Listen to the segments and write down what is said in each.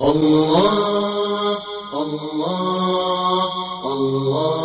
الله الله الله.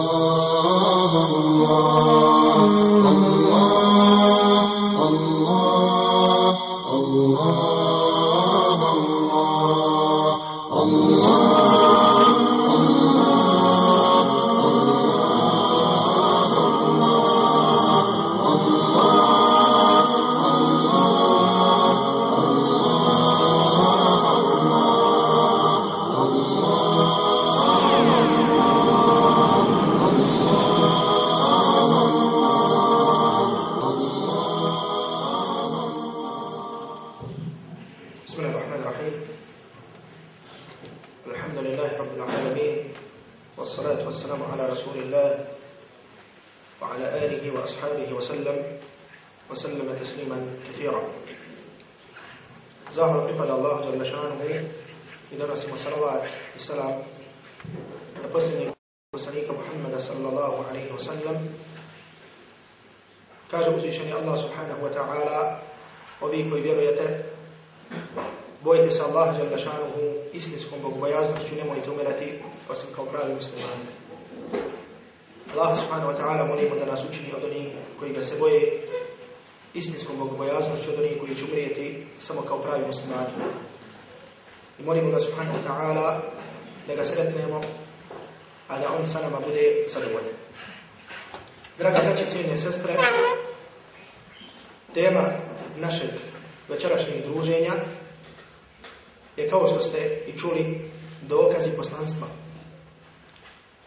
Poslanstva.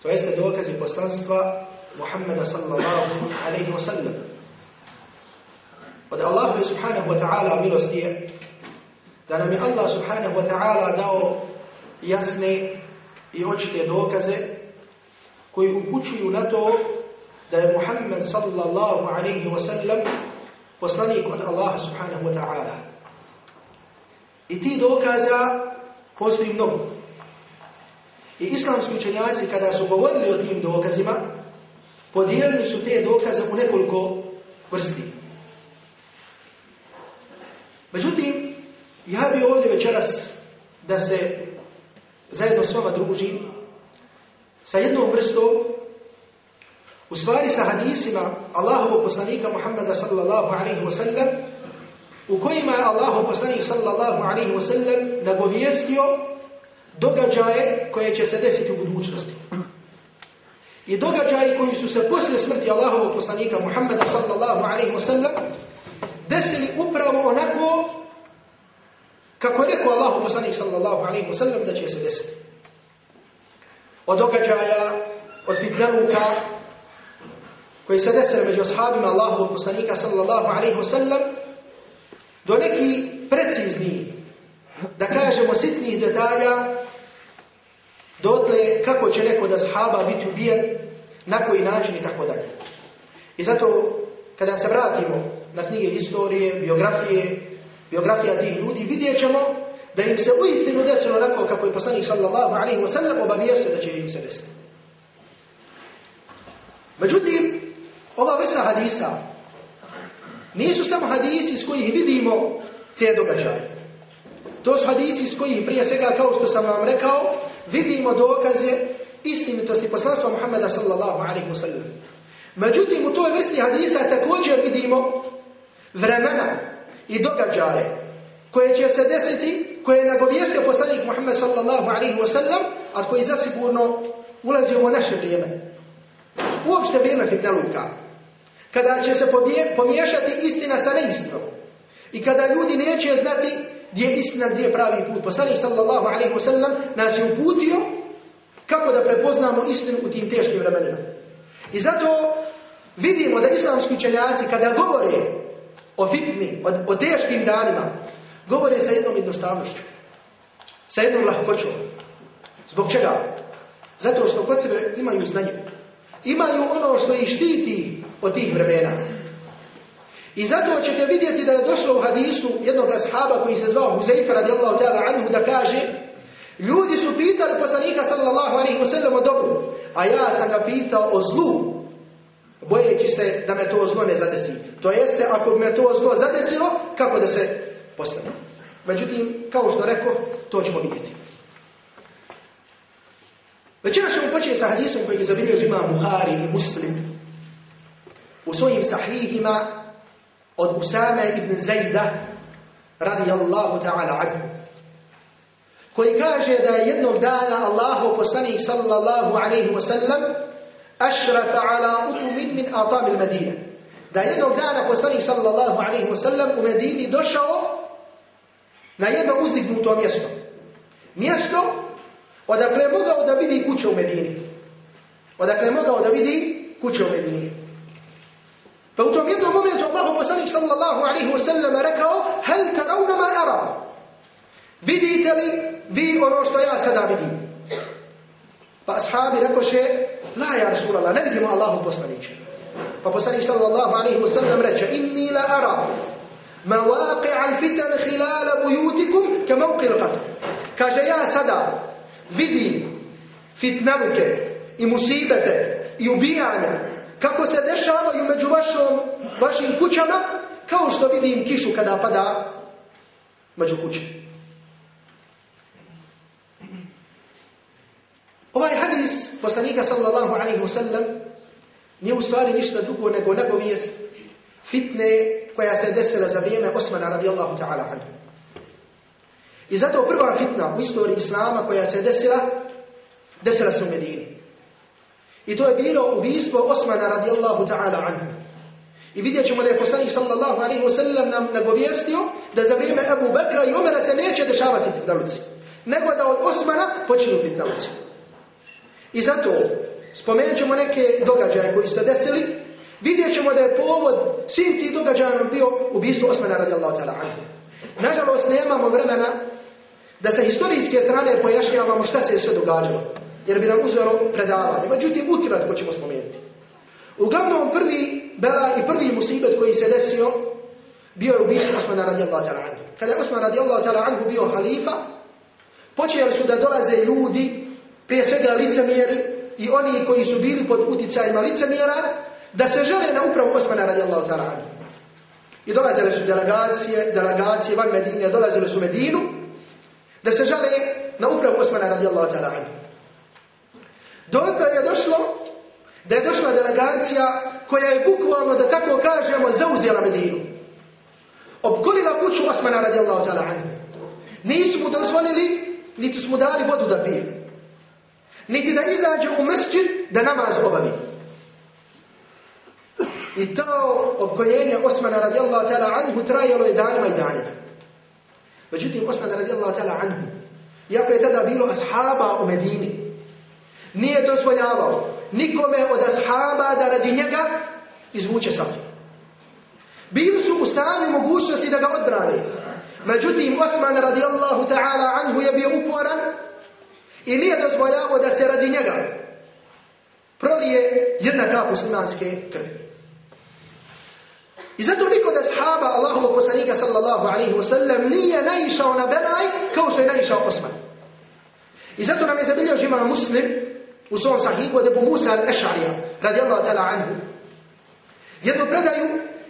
To jeste dokazi poslanstva Muhammeda sallallahu alaihi wa sallam. Od Allahu subhanahu wa ta'ala milosti je da nam je Allah subhanahu wa ta'ala dao jasne i očite dokaze koji upućuju na to da je Muhammed sallallahu alaihi wa sallam poslanik od Allaha subhanahu wa ta'ala. I ti dokaza postoji mnogo. I islamski učenjaci kada su govorili o tim dokazima, podijelili su te dokaze u nekoliko vrsti. Međutim, ja bi ovdje večeras da se zajedno s vama družim sa jednom vrstom u stvari sa hadisima Allahovog poslanika Muhammada sallallahu alaihi wa sallam u kojima je Allahov poslanik sallallahu alaihi wa sallam nagovijestio događaje koje će se desiti u budućnosti. I događaje koji su se poslije smrti Allahovog poslanika Muhammada sallallahu alaihi wa sallam desili upravo onako kako je rekao Allahov poslanik sallallahu alaihi wa sallam da će se desiti. Od događaja, od fitnanuka, koji se desili među ashabima Allahovog poslanika sallallahu alaihi wa sallam do neki precizni, da kažemo sitnih detalja, dotle kako će neko da sahaba biti ubijen, na koji način i tako dalje. I zato, kada se vratimo na knjige historije, biografije, biografija tih ljudi, vidjet ćemo da im se uistinu desilo onako kako je poslanik sallallahu alaihi wa sallam obavijestio da će im se desiti. Međutim, ova vrsta hadisa nisu samo hadisi s kojih vidimo te događaje. To su hadisi s kojih prije svega, kao što sam vam rekao, vidimo dokaze istinitosti poslanstva Muhammeda sallallahu alaihi wa sallam. Međutim, u toj vrsti hadisa također vidimo vremena i događaje koje će se desiti, koje je nagovijestio poslanik Muhammed sallallahu alaihi wa sallam, a koji zasigurno ulazi u naše vrijeme. Uopšte vrijeme fitnaluka. Kada će se pomiješati istina sa neistinom. I kada ljudi neće znati gdje je istina, gdje je pravi put. Poslanik sallallahu alaihi wa sallam nas je uputio kako da prepoznamo istinu u tim teškim vremenima. I zato vidimo da islamski učenjaci kada govore o fitni, o, o teškim danima, govore sa jednom jednostavnošću. Sa jednom lahkoćom. Zbog čega? Zato što kod sebe imaju znanje. Imaju ono što ih štiti od tih vremena. I zato ćete vidjeti da je došlo u hadisu jednog ashaba koji se zvao Huzaifa radijallahu ta'ala anhu da kaže Ljudi su pitali poslanika sallallahu alaihi wa sallam o dobru, a ja sam ga pitao o zlu, bojeći se da me to zlo ne zadesi. To jeste, ako me to zlo zadesilo, kako da se postavim. Međutim, kao što rekao, to ćemo vidjeti. Većina ćemo početi sa hadisom koji je zabilježi ima Buhari i Muslim u svojim sahihima od Usame ibn Zajda radijallahu ta'ala anhu koji kaže da je jednog dana Allahu poslanik sallallahu alaihi wa sallam ašrata ala utumin min atamil Medine. Da je jednog dana poslanik sallallahu alaihi wa sallam u Medini došao na jedno uzdignuto mjesto. Mjesto odakle je mogao da vidi kuće u Medini. Odakle je mogao da vidi kuće u Medini. Pa u tom jednom momentu Allahu poslanik sallallahu alaihi wa sallam rekao Hel taravna ma ara? Vidite li vi ono što ja sada vidim? Pa ashabi rekoše La ja Rasulallah, ne vidimo Allahu poslaniće. Pa poslanik sallallahu alaihi wa sallam reče Inni la ara مواقع الفتن خلال بيوتكم كموقع القتل kaže ja sada vidim fitnavuke i musibete i ubijanja kako se dešavaju među vašom, vašim kućama kao što vidim kišu kada pada među kuće. Ovaj hadis poslanika sallallahu alaihi wasallam nije u stvari ništa drugo nego nagovijest fitne koja se desila za vrijeme Osmana radijallahu ta'ala anhu. I zato prva fitna u istoriji Islama koja se desila, desila se u Medini. I to je bilo ubijstvo Osmana radijallahu ta'ala anhu. I vidjet ćemo da je poslanik sallallahu alaihi wasallam nam nagovijestio da za vrijeme Abu Bekra i Umara se neće dešavati fitnaluci. Nego da od Osmana počinu fitnaluci. I zato spomenut ćemo neke događaje koji se desili Vidjet ćemo da je povod svim tih događajama bio ubijstvo Osmana radijallahu ta'ala anhu. Nažalost, nemamo vremena da sa historijske strane pojašnjavamo šta se je sve događalo. Jer bi nam uzelo predavanje. Međutim, ukratko ćemo spomenuti. Uglavnom, prvi bela i prvi musibet koji se desio bio je ubijstvo Osmana radijallahu ta'ala anhu. Kada je Osman radijallahu ta'ala anhu bio halifa, počeli su da dolaze ljudi, prije svega licemjeri i oni koji su bili pod uticajima licemjera, da se žele na upravu Osmana radijallahu ta'ala anhu. I dolazile su delegacije, delegacije van Medine, dolazile su Medinu, da se žele na upravu Osmana radijallahu ta'ala anhu. Dotle je došlo da je došla delegacija koja je bukvalno, da tako kažemo, zauzela Medinu. Obkolila kuću Osmana radijallahu ta'ala anhu. Nisu mu dozvolili, niti su mu dali vodu da pije. Niti da izađe u mesčin da namaz obavi. I to opkoljenje Osmana radijallahu ta'ala anhu trajalo je danima i danima. Međutim, Osmana radijallahu ta'ala anhu, iako je tada bilo ashaba u Medini, nije dozvoljavao nikome od ashaba da radi njega izvuče sablju. Bili su u stanju mogućnosti da ga odbrane. Međutim, Osman radijallahu ta'ala anhu je bio uporan i nije dozvoljavao da se radi njega prolije jedna kap muslimanske krvi. I zato niko da sahaba Allahovog poslanika sallallahu alaihi wa sallam nije naišao na belaj kao što je naišao Osman. I zato nam je zabilježio ima muslim u svom sahihu od Ebu Musa al-Ešarija radijallahu ta'ala anhu. Jednu predaju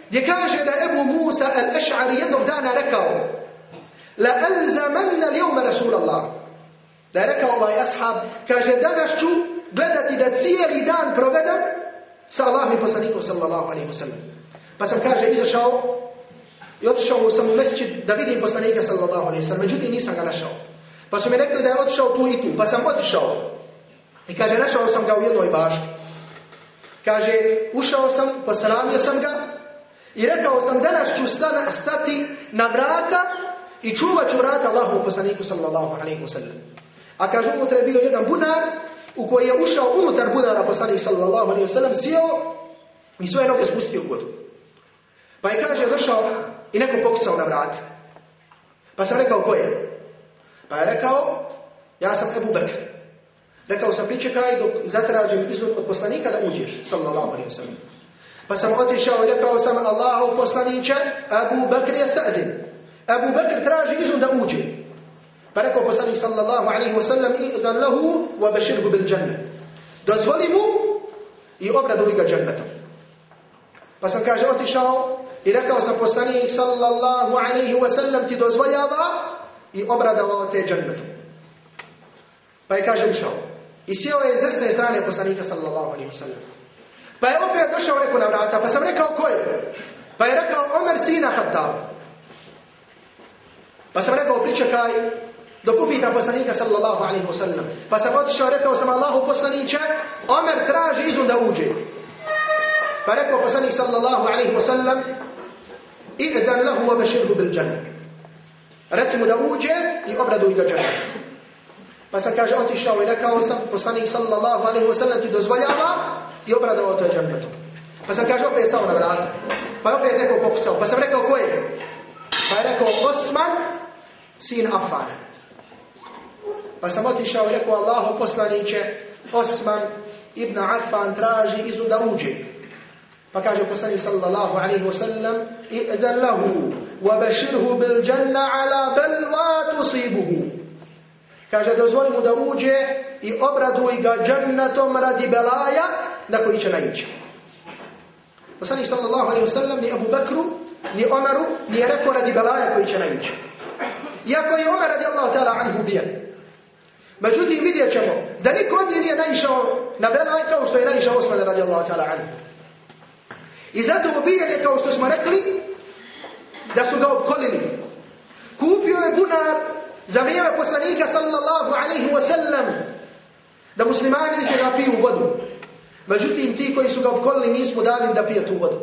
gdje kaže da Ebu Musa al-Ešari jednog dana rekao La alzamanna lijuma Rasulallah. Da je rekao ovaj ashab, kaže danas ću gledati da cijeli dan provedem sa Allahom i poslanikom sallallahu alaihi wa sallam. Pa sam, kaže, izašao i otišao sam u mesečit da vidim poslanika sallallahu alaihi sallam. Međutim, nisam ga našao. Pa su mi rekli da je otišao tu i tu. Pa sam otišao. I kaže, našao sam ga u jednoj bašti. Kaže, ušao sam, posalamio sam ga i rekao sam, danas ću stati na vrata i čuvat ću vrata Allahu poslaniku sallallahu alaihi sallam. A kaže, unutra je bio jedan bunar u koji je ušao unutar bunara poslanik sallallahu alaihi sallam, sjeo i svoje noge spustio u vodu. Pa je kaže došao i neko pokucao na vrata. Pa sam rekao ko je? Pa je rekao ja sam Ebu Bekr. Rekao sam pričekaj dok zatražim izvod od poslanika da uđeš. Sallallahu alaihi wa sallam. Pa sam otišao i rekao sam Allahu poslaniće Ebu Bekr je stadin. Ebu Bekr traži izvod da uđe. Pa rekao poslanik sallallahu alaihi wa sallam idan lahu wa beširhu bil džanne. Dozvoli mu i obraduj ga džennetom. Pa sam, kaže, otišao i rekao sam poslanik sallallahu alaihi wa sallam ti dozvoljava i obradovao te džennetu. Pa je, kaže, ušao. I sjeo je iz desne strane poslanika sallallahu alaihi wa sallam. Pa je opet došao neko na vrata, pa sam rekao ko je? Pa je rekao Omer sina Hattab. Pa sam rekao pričekaj dok upita poslanika sallallahu alaihi wa sallam. Pa sam otišao rekao sam Allahu poslaniće, Omer traži izun da uđe. Pa rekao poslanik sallallahu alaihi wa sallam, i'dan lahu wa bashirhu bil džanna. Reci mu da uđe i obraduj ga džanna. Pa sam kaže otišao i rekao sam poslanik sallallahu alaihi wa sallam ti dozvoljava i obradovao to je džennetom. Pa sam kaže opet stao na vrata. Pa je opet neko pokucao. Pa sam rekao ko je? Pa je rekao Osman, sin Affan. Pa sam otišao i rekao Allahu poslaniće, Osman ibn Affan traži izu da uđe. Pa kaže poslanik sallallahu alaihi wa sallam, i'dan lahu, wa bashirhu bil janna ala bel tusibuhu. Kaže, dozvoli mu da uđe i obraduj ga džennetom radi belaja na koji će naići. Poslanik sallallahu alaihi wasallam ni Abu Bakru, ni Omeru, nije rekao radi belaja koji će naići. Iako je Omer radi Allah ta'ala anhu ubijen. Međutim, vidjet ćemo da niko od nije naišao na belaj kao što je naišao Osman radi Allah ta'ala anhu. I zato ubijen je kao što smo rekli da su ga opkolili. Kupio je bunar za vrijeme poslanika sallallahu alaihi wasallam da muslimani se napiju vodu. Međutim, ti koji su ga obkolili nismo dali da pije tu vodu.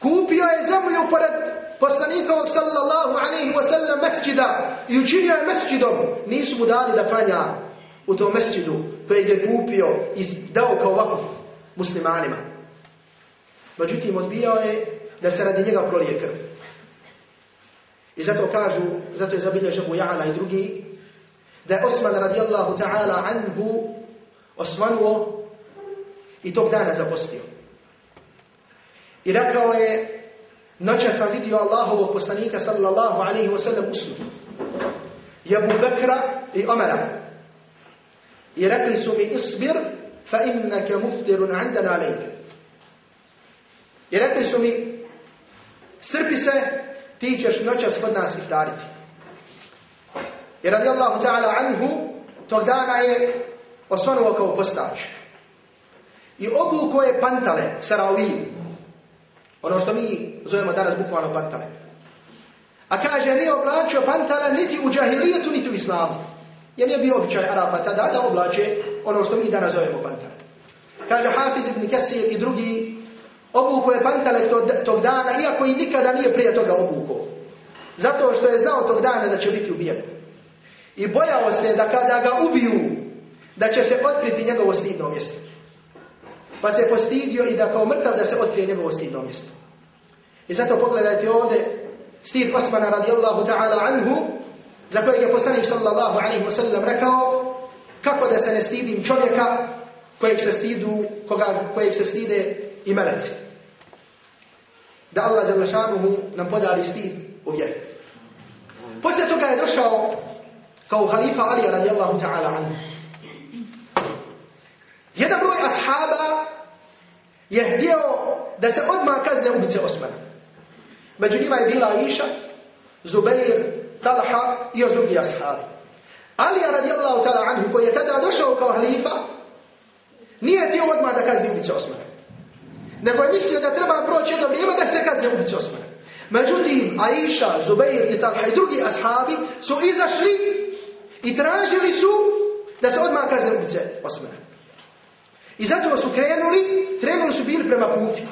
Kupio je zemlju pored poslanikovog sallallahu alaihi wa sallam mesđida i učinio je mesđidom. Nisu mu dali da klanja u tom mesđidu koji je kupio i dao kao vakuf muslimanima. Međutim, odbijao je da se radi njega prolije krv. I zato kažu, zato je zabilježen Abu Ja'ala i drugi, da je Osman radijallahu ta'ala anhu osvanuo i tog dana zapostio. I rekao je, noća sam vidio Allahovog poslanika sallallahu alaihi wa sallam usnu. I Abu Bekra i Omara. I rekli su mi isbir, fa innaka muftirun andana alejke. I rekli su mi, strpi se, ti ćeš noćas kod nas iftariti. I radijallahu ta'ala anhu, tog dana je osvanuo kao postač. I obuko je pantale, saraviju. Ono što mi zovemo danas bukvalno pantale. A kaže, nije oblačio pantale niti u džahilijetu, niti u islamu. Jer nije bio običaj Arapa tada da oblače ono što mi danas zovemo pantale. Kaže Hafiz ibn Kesir i drugi, obuko je pantale tog dana, iako i nikada nije prije toga obuko. Zato što je znao tog dana da će biti ubijen. I bojao se da kada ga ubiju, da će se otkriti njegovo stidno mjesto. Pa se postidio i da kao mrtav da se otkrije njegovo stidno mjesto. I zato pogledajte ovdje stid Osmana radijallahu ta'ala anhu za kojeg je poslanik sallallahu alaihi wasallam rekao kako da se ne stidim čovjeka kojeg se stidu, koga, kojeg se stide i meleci. Da Allah Đalešanuhu nam podari stid u vjeru. Poslije toga je došao kao halifa Ali radijallahu ta'ala anhu. Jedan broj ashaba je htio da se odmah kazne ubice Osmana. Među njima je bila Iša, Zubair, Talha i još drugi ashabi. Ali radijallahu ta'ala anhu koji je tada došao kao halifa, nije htio odmah da kazni ubice Osmana. Nego je mislio da treba proći jedno vrijeme da se kazne ubice Osmana. Međutim, Aisha, Zubair i Talha i drugi ashabi su izašli i tražili su da se odmah kazne ubice Osmana. I zato su krenuli, krenuli su bili prema Kufi.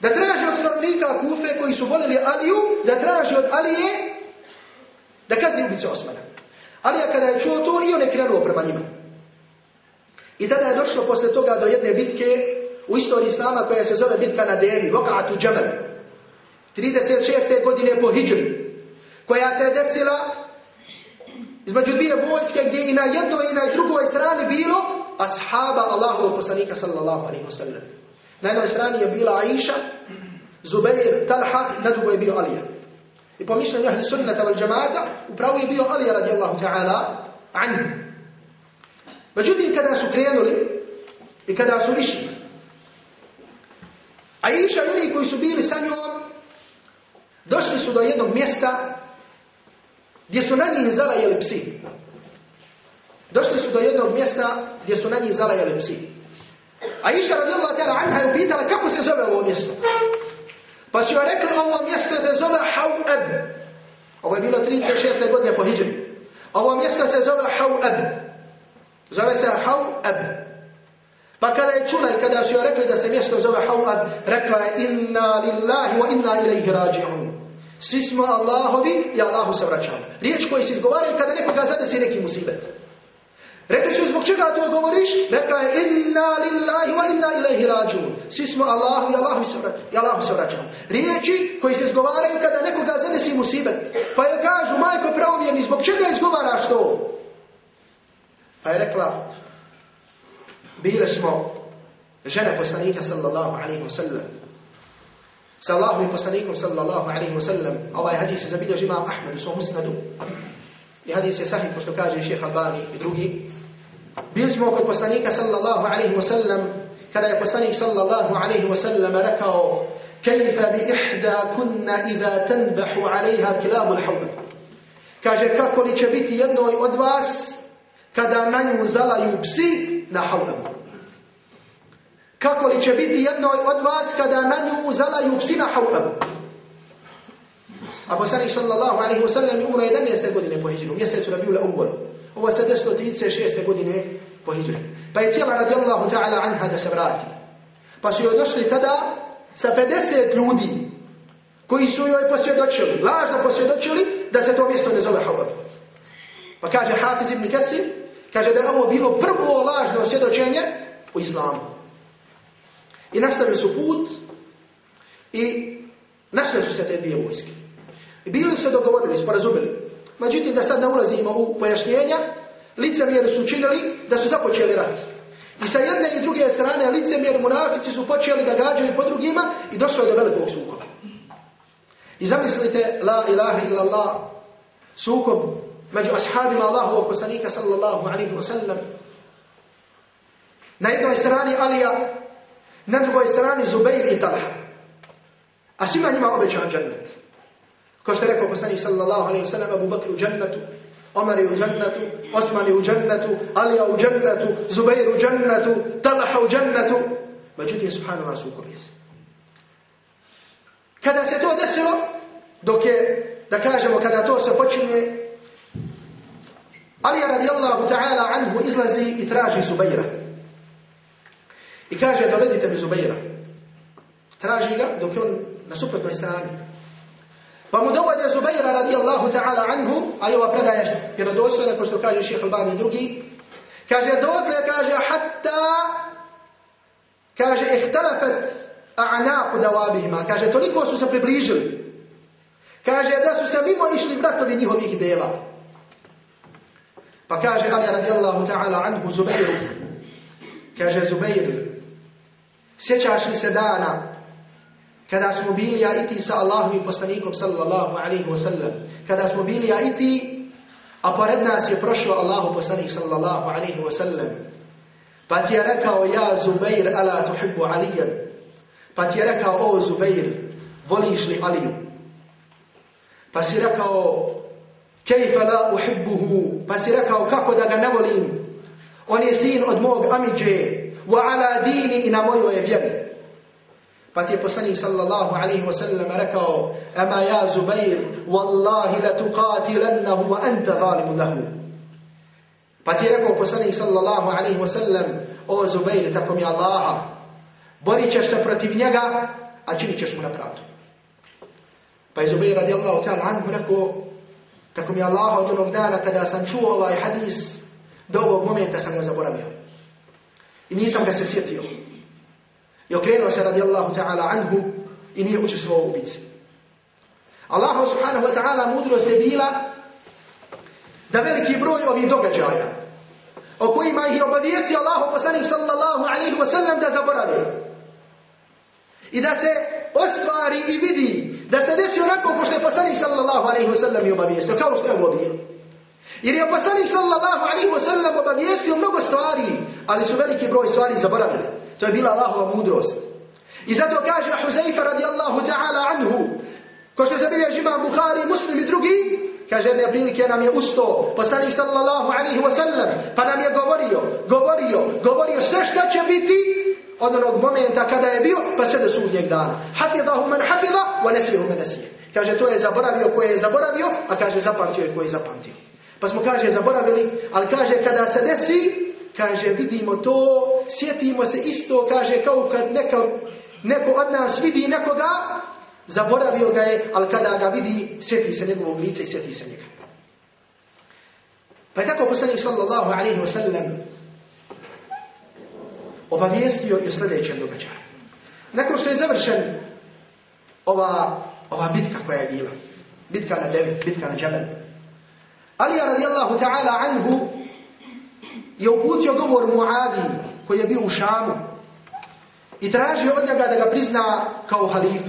Da traže od stanovnika Kufe koji su volili Aliju, da traže od Alije da kazni ubice Osmana. Alija kada je čuo to i on je krenuo prema njima. I tada je došlo posle toga do jedne bitke u istoriji Islama koja se zove bitka na Devi, Voka'atu Džemel. 36. godine po Hidžri, koja se desila između dvije vojske gdje i na jednoj i na drugoj strani bilo ashaba Allahovog poslanika sallallahu alaihi wa sallam. Na jednoj strani je bila Aisha, Zubair, Talha, na drugoj je bio Alija. I po mišljenju ahli sunnata wal džamata, upravo je bio Alija radijallahu ta'ala anhu. Međutim, kada su krenuli i kada su išli, A Iša i oni koji su bili sa njom, došli su do jednog mjesta gdje su na njih zalajeli psi. Došli su do jednog mjesta gdje su na njih zalajeli psi. A Iša radijallahu ta'ala anha je upitala kako se zove ovo mjesto. Pa su joj rekli ovo mjesto se zove Hau'ab. Ovo je bilo 36. godine po hijri. Ovo mjesto se zove Hau'ab. Zove se Hau'ab. Pa kada je čula i kada su joj rekli da se mjesto zove Hau'ab, rekla je inna lillahi wa inna ilaihi rađi'un. Svi smo Allahovi i Allahu se vraćamo. Riječ koji se izgovaraju kada nekoga zadesi neki musibet. Rekli su zbog čega to govoriš? Rekla je inna lillahi wa inna ilaihi rađun. Svi smo Allahu i Allahu se, Allahu se vraćamo. Riječi koji se izgovaraju kada nekoga zadesi musibet. Pa je kažu, majko pravovjerni, zbog čega izgovaraš to? Pa je rekla, bile smo žene poslanika sallallahu alaihi wa sallam. Sa Allahom i poslanikom sallallahu alaihi wa sallam. Ovaj hadis je zabilježi imam Ahmed u svom musnadu. I hadis je sahih, pošto kaže šeha Albani i drugi. Bili smo kod poslanika sallallahu alaihi wa sallam, kada je poslanik sallallahu alaihi wa sallam rekao كيف بإحدى كنا إذا تنبح عليها كلاب الحوض Kaže, kako li će biti jednoj od vas kada na haudamu? Kako li će biti jednoj od vas kada na nju zalaju psi na haudamu? A poslanik sallallahu alaihi wa sallam umro 11. godine po hijđru, mjesecu Rabiul Awwal. Ovo se desilo 36. godine po hijđru. Pa je tijela radijallahu ta'ala anha da se vrati. Pa su joj došli tada sa 50 ljudi koji su joj posvjedočili, lažno posvjedočili da se to mjesto ne zove Hawab. Pa kaže Hafiz ibn Kasir, kaže da je ovo bilo prvo lažno svjedočenje u islamu. I nastavili su put i našle su se te dvije vojske. I bili su se dogovorili, sporazumili. Međutim, da sad ne ulazimo u pojašnjenja, licemjeri su učinili da su započeli rat. I sa jedne i druge strane licemjeri munafici su počeli da gađaju po drugima i došlo je do velikog sukoba. I zamislite, la ilaha illallah, sukob među ashabima Allahovog poslanika sallallahu alaihi wa sallam. Na jednoj strani Alija, na drugoj strani Zubair i Talha. A svima njima obećan džennet. Kao što je rekao poslanik sallallahu alaihi wa sallam, Abu Bakr u džennetu, Omar u džennetu, Osman u džennetu, Alija u džennetu, Zubair u džennetu, Talha u džennetu. Međutim, subhanallah, sukob je se. Kada se to desilo, dok je, da kažemo, kada to se počinje, Alija radijallahu ta'ala anhu izlazi i traži Zubaira. I kaže, dovedite mi Zubaira. Traži ga dok je on na suprotnoj strani. Pa mu dovode Zubaira radijallahu ta'ala anhu, a i ova predaja je vjerodostojna, ko što kaže šeha Albani drugi. Kaže, dotle, kaže, hatta, kaže, ihtalafat a'naku davabihima. Kaže, toliko su se približili. Kaže, da su se mimo išli vratovi njihovih deva. Pa kaže Ali radijallahu ta'ala anhu Zubairu. Kaže Zubair, sjećaš li se dana kada smo bili ja i ti sa Allahom i poslanikom sallallahu alaihi wasallam. Kada smo bili ja i ti, a pored nas je prošlo Allahu poslanik sallallahu alaihi wasallam. Pa ti je rekao, ja Zubair, ala tuhibbu alijan. Pa ti je rekao, o Zubair, voliš li Aliju? Pa si rekao, kejfa la uhibbuhu? Pa si rekao, kako da ga ne volim? On je sin od mog amiđe, wa ala dini i na mojoj je vjeri. Pa ti je poslanik sallallahu alaihi wa sallam rekao, ama ja Zubair, wallahi la tuqatilannahu wa anta zalimu lahu. Pa ti je rekao poslanik sallallahu alaihi wa sallam, o Zubair, tako mi Allaha, borit ćeš se protiv njega, a činit ćeš mu napravdu. Pa je Zubair radijallahu ta'ala anhu rekao, tako mi Allaha od onog dana kada sam čuo ovaj hadis, do ovog momenta sam ga zaboravio. I nisam ga se sjetio. I okrenuo se radijallahu ta'ala anhu i nije učestvovao u bici. Allahu subhanahu wa ta'ala mudrost je bila da veliki broj ovih događaja o kojima ih je obavijesti Allahu poslanik sallallahu alaihi wa sallam da zaborave. I da se ostvari i vidi da se desi onako ko što je poslanik sallallahu alaihi wa sallam i obavijestio, kao što je bilo. Jer je poslanik sallallahu alaihi wa sallam obavijestio mnogo stvari, ali su veliki broj stvari zaboravili. To je bila Allahova mudrost. I zato kaže Huzaifa radijallahu ta'ala anhu, ko što zabilježi imam Bukhari, Muslim i drugi, kaže jedne prilike nam je usto, poslanik sallallahu alaihi wa sallam, pa nam je govorio, govorio, govorio sve šta će biti od onog momenta kada je bio, pa sve do sudnjeg dana. Hafidahu man hafida, wa nesihu man nesije. Kaže, to je zaboravio koje je zaboravio, a kaže, zapamtio je koje je zapamtio. Pa smo, kaže, zaboravili, ali kaže, kada se desi, kaže, vidimo to, sjetimo se isto, kaže, kao kad neka, neko od nas vidi nekoga, zaboravio ga je, ali kada ga vidi, sjeti se njegovog lica i sjeti se njega. Pa je tako poslanik sallallahu alaihi wa sallam obavijestio i o sljedećem događaju. Nakon što je završen ova, ova bitka koja je bila, bitka na devet, bitka na džabel, Alija radijallahu ta'ala anhu je uputio govor Muavi koji je bio u Šamu i tražio od njega da ga prizna kao halifu.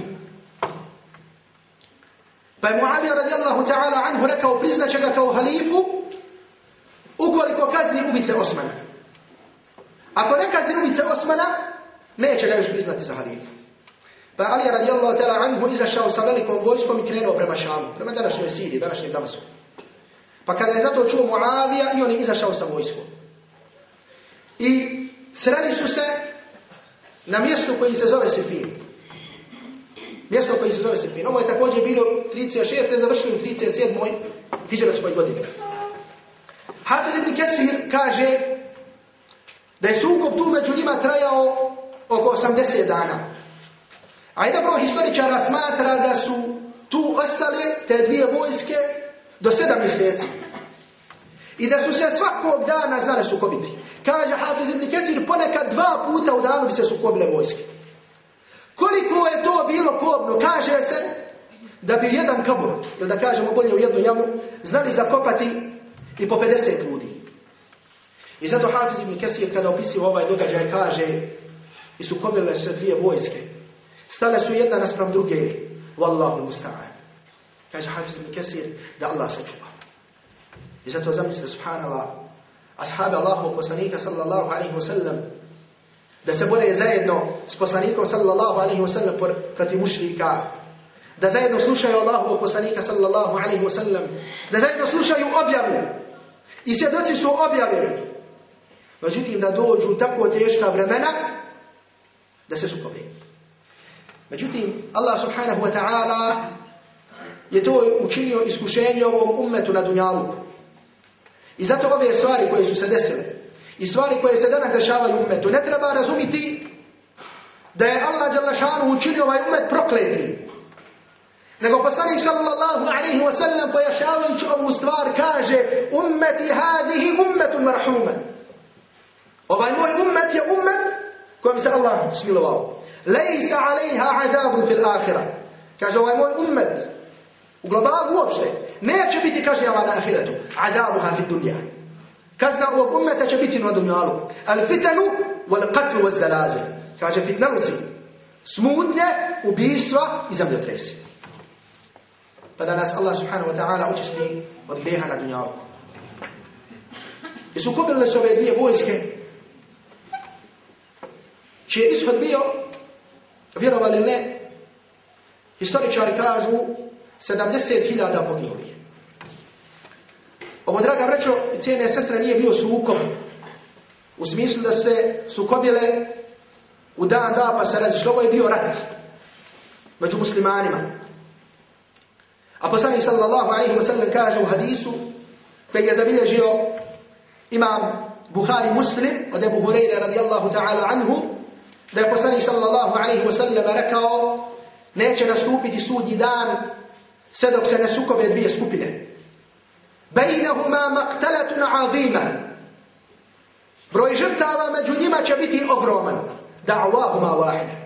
Pa je Muavija radijallahu ta'ala anhu rekao priznaće ga kao halifu ukoliko kazni ubice Osmana. Ako ne kazni Osmana, neće ga još priznati za halifu. Pa Ali radijallahu ta'ala anhu izašao sa velikom vojskom i krenuo prema Šamu, prema današnjoj Siriji, današnjem Damasku. Pa kada je zato čuo Muavija i on je izašao sa vojskom. I sreli su se na mjestu koji se zove Sifin. Mjesto koji se zove Sifin. Ovo je također bilo 36. završili u 37. hijđaratskoj godini. Hafiz ibn Kesir kaže da je sukob tu među njima trajao oko 80 dana. A jedan broj historičara smatra da su tu ostale te dvije vojske do sedam mjeseci. I da su se svakog dana znale sukobiti. Kaže Hafiz ibn Kesir, ponekad dva puta u danu bi se sukobile vojske. Koliko je to bilo kobno? Kaže se da bi jedan kabur, ili da kažemo bolje u jednu jamu, znali zakopati i po 50 ljudi. I zato Hafiz ibn Kesir kada opisuje ovaj događaj kaže i sukobile se dvije vojske. Stale su jedna naspram druge. Wallahu musta'an. Kaže Hafiz ibn Kesir da Allah sačuva. I zato zamislite, subhanallah, ashabi Allahu poslanika sallallahu alaihi wa sallam, da se bore zajedno s poslanikom sallallahu alaihi wa sallam protiv mušrika, da zajedno slušaju Allahu poslanika sallallahu alaihi wa sallam, da zajedno slušaju objavu i svjedoci su objave. Međutim, da dođu tako teška vremena, da se sukobe. Međutim, Allah subhanahu wa ta'ala je to učinio iskušenje ovom ummetu na dunjaluku. I zato ove stvari koje su se desile i stvari koje se danas dešavaju u ummetu ne treba razumiti da je Allah Đalašanu učinio ovaj ummet prokleti. Nego poslanik sallallahu alaihi wa sallam pojašavajući ovu stvar kaže ummeti hadihi ummetun marhuman. Ovaj moj ummet je ummet kojem se Allah smilovao. Lejsa alaiha adabun fil ahira. Kaže ovaj moj ummet u globalu uopšte neće biti kažnjavan na ahiretu. Adabuha fi dunja. Kazna ovog ummeta će biti na dunjalu. Al fitanu wal qatlu wal zalazil. Kaže fitnaluci. Smutnje, ubijstva i zemljotresi. Pa da nas Allah subhanahu wa ta'ala očisti od grijeha na dunjalu. I su kubile se ove dvije vojske čiji je ishod bio, vjerovali ne, historičari kažu 70.000 poginulih. Ovo, draga vrećo i cijene sestre, nije bio sukob. U smislu da se sukobile u dan da pa se razišlo. Ovo je bio rat među muslimanima. A poslanik sallallahu alaihi wa sallam kaže u hadisu koji je zabilježio imam Buhari Muslim od Ebu Hureyre radijallahu ta'ala anhu da je poslanik sallallahu alaihi wa sallam rekao neće nastupiti sudnji dan sve dok se ne sukobe dvije skupine. Bejnahuma maktalatun azima. Broj žrtava među njima će biti ogroman. Da'wahuma wahida.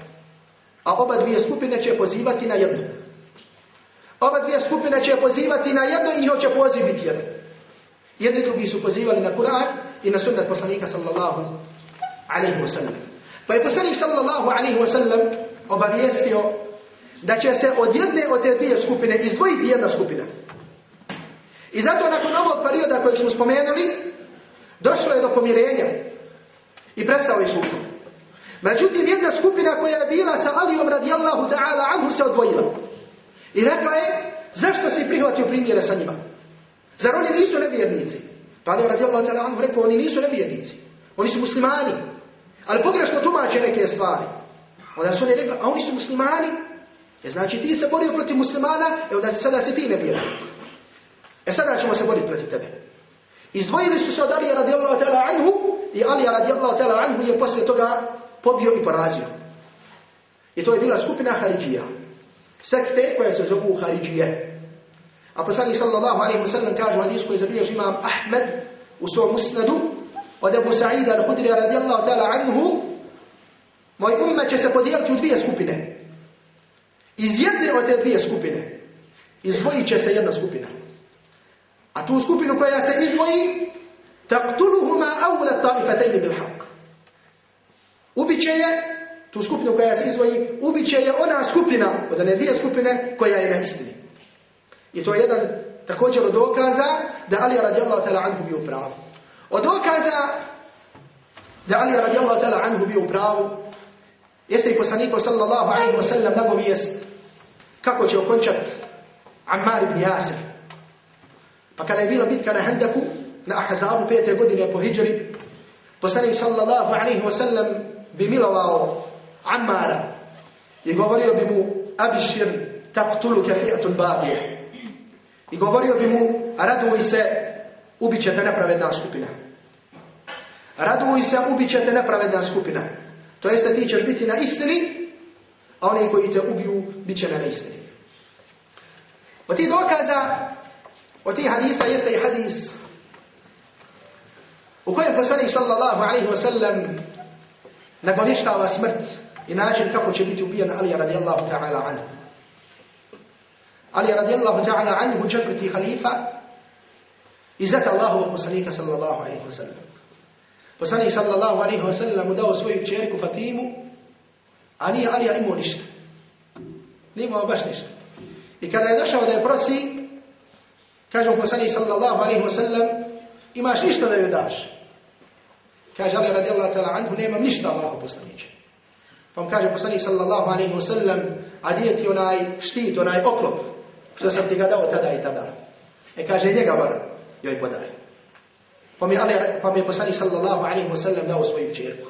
A oba dvije skupine će pozivati na jednu. Oba dvije skupine će pozivati na jedno i njoj će poziv biti. Jedni drugi su pozivali na Kur'an i na sunnet poslanika sallallahu alaihi wa sallam. Pa je poslanik sallallahu alaihi wa sallam obavijestio da će se od jedne od te dvije skupine izdvojiti jedna skupina. I zato nakon ovog perioda koji smo spomenuli, došlo je do pomirenja i prestao je sukob. Međutim, jedna skupina koja je bila sa Alijom radijallahu ta'ala anhu se odvojila. I rekla je, zašto si prihvatio primjere sa njima? Zar oni nisu nevjernici? Pa Ali radijallahu ta'ala anhu rekao, oni nisu nevjernici. Oni su muslimani. Ali pogrešno tumače neke stvari. Onda su oni rekli, a oni su muslimani? E znači ti se borio protiv muslimana, e onda sada si ti nevjernik. E sada ćemo se boriti protiv tebe. Izdvojili su se od Alija radijallahu ta'ala anhu i Alija radijallahu ta'ala anhu je poslije toga pobio i porazio. I to je bila skupina Haridžija. Sekte koja se zovu Haridžije. A poslanik sallallahu alaihi wa sallam kaže u hadisu koji zabilježi imam Ahmed u svom musnadu od Ebu Sa'ida al-Hudri radijallahu ta'ala anhu moj ummet će se podijeliti u dvije skupine. Iz jedne od te dvije skupine izdvojit će se jedna skupina. A tu skupinu koja se izdvoji taqtuluhuma awla ta'ifatayni bil haqq. Ubiće je tu skupinu koja se izdvoji, ubiće je ona skupina od one dvije skupine koja je na istini. I to je jedan također dokaza da Ali radijallahu ta'ala anhu bio u pravu. Od dokaza da Ali radijallahu ta'ala anhu bio u pravu jeste i poslaniko sallallahu alaihi wa sallam nagovijest kako će okončat Ammar ibn Yasir. Pa kada je bila bitka na Hendaku, na Ahzabu pete godine po hijri, poslanik sallallahu alaihi wa sallam bi milovao Ammara i govorio bi mu Abišir taqtuluka fi'atul bagije. I govorio bi mu raduj se, ubit će te nepravedna skupina. Raduj se, ubit će te nepravedna skupina. To jeste ti ćeš biti na istini, a oni koji te ubiju, bit će na neistini. Od tih dokaza, od tih hadisa jeste i hadis u kojem poslanik sallallahu alaihi wa sallam nagoništava smrt i način kako će biti ubijen Ali radijallahu ta'ala anhu. Ali radijallahu ta'ala anhu četvrti halifa i zata Allahovog poslanika sallallahu alaihi wa sallam. Poslanik sallallahu alaihi wa sallam mu dao svoju čerku Fatimu, a nije Alija imao ništa. Nije imao baš ništa. I kada je došao da je prosi, kaže mu poslanik sallallahu alaihi wa sallam, imaš ništa da joj daš. Kaže Ali radijallahu ta'ala anhu, nemam ništa Allahu poslaniče. Pa mu kaže poslanik sallallahu alaihi wa sallam, a gdje ti onaj štit, onaj oklop, što sam ti ga dao tada i tada. E kaže, njega bar joj podaj. Pa mi, Ali, pa mi poslanik sallallahu alaihi wa sallam dao svoju čerku.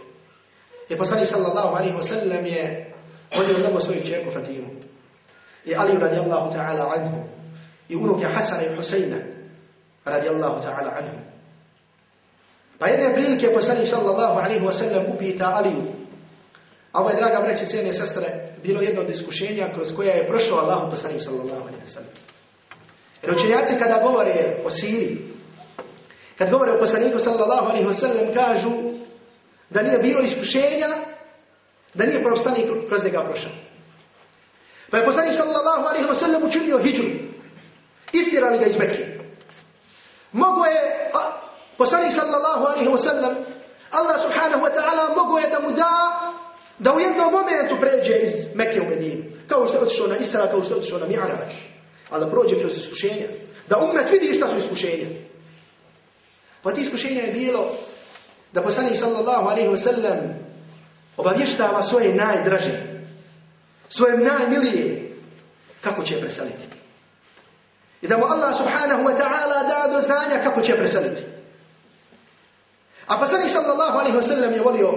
I poslanik sallallahu alaihi wa sallam je vodio mnogo svoju čerku Fatimu. I Ali radijallahu ta'ala anhu. I unuke Hasana i Husayna radijallahu ta'ala anhu. Pa jedne prilike poslanik sallallahu alaihi wa sallam upita Aliju. A ovo je, draga braći, cijene sestre, bilo jedno od iskušenja kroz koja je prošao Allah poslanik sallallahu alaihi wa sallam. Jer učenjaci kada govore o Siriji, kad govore o poslaniku sallallahu alaihi wa sallam, kažu da nije bilo iskušenja, da nije poslanik kroz njega prošao. Pa je poslanik sallallahu alaihi wa sallam učinio hijđu. Istirali ga iz Mekke. Mogo je, poslanik sallallahu alaihi wa sallam, Allah subhanahu wa ta'ala mogo je da mu da da u jednom momentu pređe iz Mekke u Medinu. Kao što je otišao na Isra, kao što je otišao na Mi'raj. Ali prođe kroz iskušenja. Da umet vidi šta su iskušenja. Pa ti iskušenja je bilo da poslanik sallallahu alaihi wa sallam obavještava svoje najdraže, svoje najmilije, kako će preseliti. I da mu Allah subhanahu wa ta'ala da do znanja kako će preseliti. A poslanik sallallahu alaihi wa sallam je volio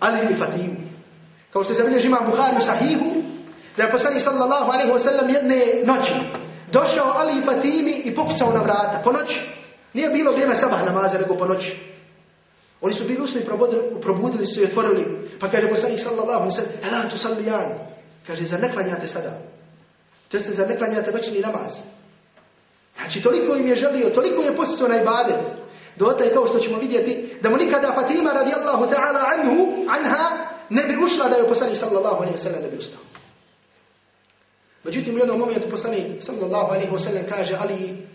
Ali i Fatimu. Kao što se bilježi ima Bukhari u sahihu, da je poslanik sallallahu alaihi wa sallam jedne noći došao Ali i Fatimi i pokucao na vrata po noći. Nije bilo vrijeme sabah namaza, nego po noći. Oni su bili usni probudili, su i otvorili. Pa kaže poslanik sallallahu alaihi sallam, Ela tu sallijan. Kaže, zar ne klanjate sada? To jeste, zar ne klanjate većni namaz? Znači, toliko im je želio, toliko je posjećao na ibadet. Dotaj kao što ćemo vidjeti, da mu nikada Fatima radijallahu ta'ala anhu, anha, ne bi ušla da je poslanik sallallahu alaihi sallam ne bi ustao. Međutim, u jednom momentu poslanik sallallahu alaihi sallam kaže, ali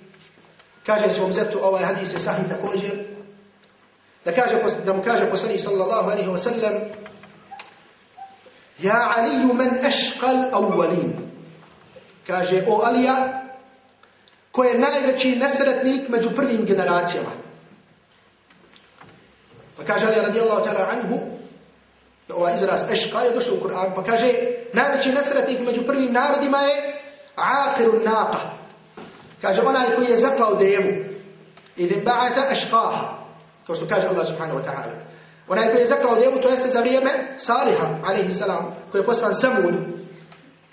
kaže svom zetu, ovaj hadis je sahih također, da, kaže, da mu kaže poslanik sallallahu alaihi wa sallam, Ja Aliju men eškal awwalin. Kaže, o Alija, ko je najveći nesretnik među prvim generacijama. Pa kaže Ali radijallahu ta'ala anhu, ovaj izraz eška je došao u Kur'an, pa kaže najveći nesretnik među prvim narodima je aqirun naqa. Kaže onaj koji je zaklao devu. Idin ba'ata eškaha. Kao što kaže Allah subhanahu wa ta'ala. Onaj koji je zaklao devu, to jeste za vrijeme Saliha, alaihi salam, koji je poslan Samudu.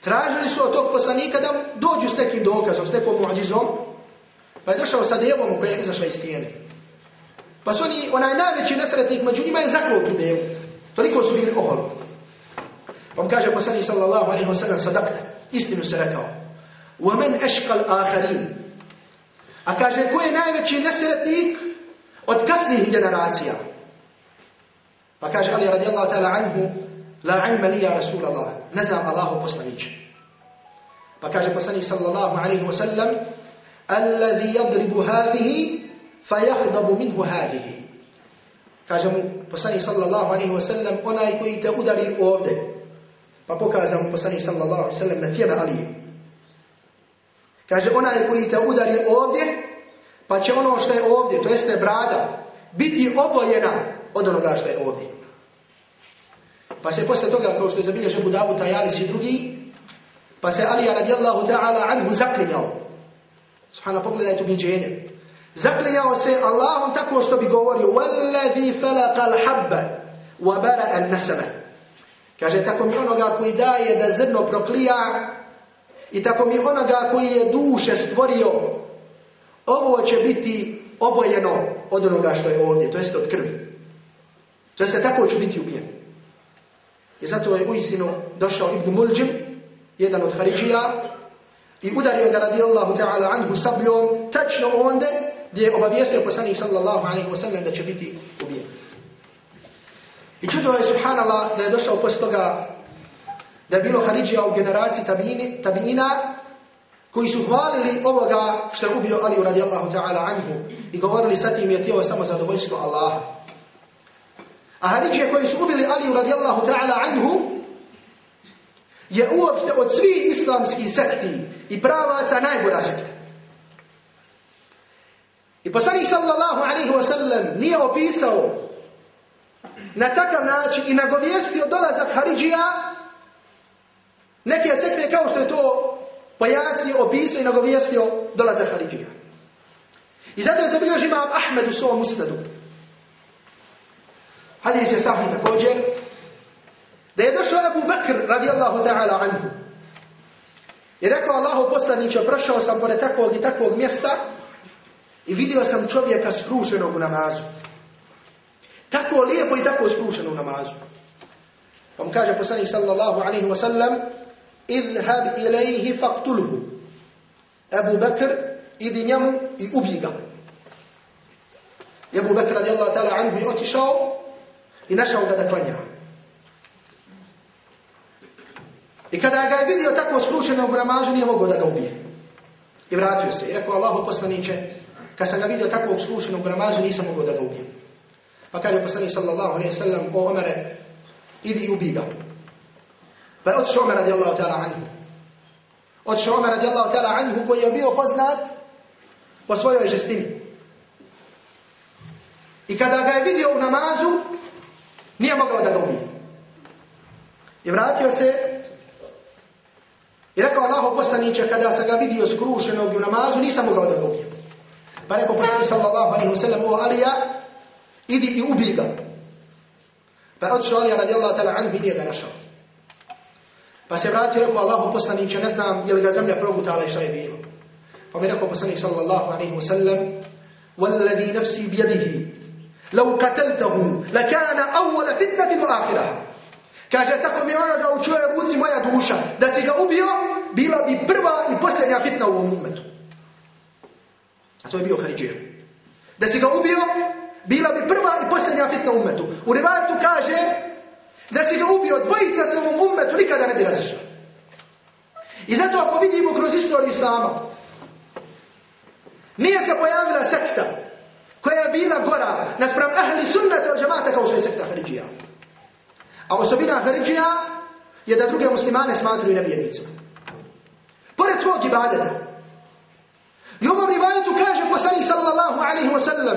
Tražili su od tog poslanika da dođu s nekim dokazom, s nekom muđizom, pa je došao sa devom koja je izašla iz stijene. Pa su oni, onaj najveći nesretnik među njima je zaklao tu devu. Toliko su bili oholi. Pa mu kaže poslanik sallallahu alaihi wa sallam sadakta, istinu se rekao. ومن أشقى الآخرين. أكاجه كوي نايمة كي نسرتنيك أتكسنه جنراتيا. فكاجه علي رضي الله تعالى عنه لا علم لي يا رسول الله. نزع الله قصنيك فكاجه قصني صلى الله عليه وسلم الذي يضرب هذه فيغضب منه هذه. كاجه قصني صلى الله عليه وسلم أنا كي تأدري أوده فبكاجه قصني صلى الله عليه وسلم نتير عليه Kaže, onaj koji te udari ovdje, pa će ono što je ovdje, to jeste brada, biti obojena od onoga što je ovdje. Pa se posle toga, kao što je zabilježen Budavu, Tajalis i drugi, pa se Alija radijallahu ta'ala anhu zaklinjao. Subhana, pogledajte ubiđenje. Zaklinjao se Allahom tako što bi govorio وَالَّذِي فَلَقَ الْحَبَّ وَبَرَأَ النَّسَمَ Kaže, tako mi onoga koji daje da zrno proklija i tako mi onoga koji je duše stvorio, ovo će biti obojeno od onoga što je ovdje, to jeste od krvi. To jeste tako će biti ubijen. I zato je uistinu došao Ibn Mulđim, jedan od Haridžija, i udario ga radijallahu ta'ala anhu sabljom, tačno onde gdje je obavijestio poslanik sallallahu alaihi wa sallam da će biti ubijen. I čudo je subhanallah da je došao posle toga da je bilo Haridžija u generaciji tabiina koji su hvalili ovoga što je ubio Aliju radijallahu ta'ala anhu i govorili sa tim je tijelo samo zadovoljstvo Allaha. A Haridžije koji su ubili Aliju radijallahu ta'ala anhu je uopšte od svih islamskih sekti i pravaca najgora sekta. I poslanik sallallahu alaihi wa sallam nije opisao na takav način i nagovijestio dolazak Haridžija neke sekte kao što je to pojasnio, opisao i nagovijestio dolazak Haridžija. I zato je zabilježi imam Ahmed u svom usnadu. Hadis je sahih također. Da je došao Abu Bakr radijallahu ta'ala anhu. I rekao Allahu poslaniće, prošao sam pored takvog i takvog mjesta i vidio sam čovjeka skrušenog u namazu. Tako lijepo i tako skrušeno u namazu. Pa mu kaže poslanik sallallahu alaihi wa sallam idhab ilaihi faktulhu. Abu Bakr idi njemu i ubij ga. I Abu Bakr radijallahu ta'ala anhu je otišao i našao ga da klanja. I kada ga je vidio tako skrušenog u namazu, nije mogao da ga ubije. I vratio se. I rekao Allahu poslaniće, kad sam ga vidio tako skrušenog u namazu, nisam mogao da ga ubijem. Pa kaže poslanik sallallahu alaihi sallam, o Omere, idi i ubij ga. Pa je otišao Omer radijallahu ta'ala anhu. Otišao Omer radijallahu ta'ala anhu koji je bio poznat po svojoj žestini. I kada ga je vidio u namazu, nije mogao da ga ubije. I vratio se i rekao Allaho poslaniće, kada sam ga vidio skrušenog u namazu, nisam mogao da ga ubijem. Pa rekao poslanić sallallahu alaihi wa sallam, o Alija, idi i ubij ga. Pa je otišao Alija radijallahu ta'ala anhu i nije ga našao. Pa se vratio rekao Allahu poslaniće, ne znam je li ga zemlja progutala i šta je bilo. Pa mi rekao poslanić sallallahu alaihi wa sallam, والذي نفسي بيده لو قتلته لكان أول فتنة وآخرها Kaže, tako mi onoga u čojoj ruci moja duša, da si ga ubio, bila bi prva i posljednja fitna u ovom umetu. A to je bio Haridžir. Da si ga ubio, bila bi prva i posljednja fitna u umetu. U rivajetu kaže, da si ga ubio, dvojica se ovom umetu nikada ne bi razišla. I zato ako vidimo kroz istoriju Islama, nije se pojavila sekta koja je bila gora naspram ahli sunnata od džamata kao što je sekta Haridžija. A osobina Haridžija je da druge muslimane smatruju nevjernicima. Pored svog ibadeta. I ovom rivajetu kaže poslanik sallallahu alaihi wa sallam,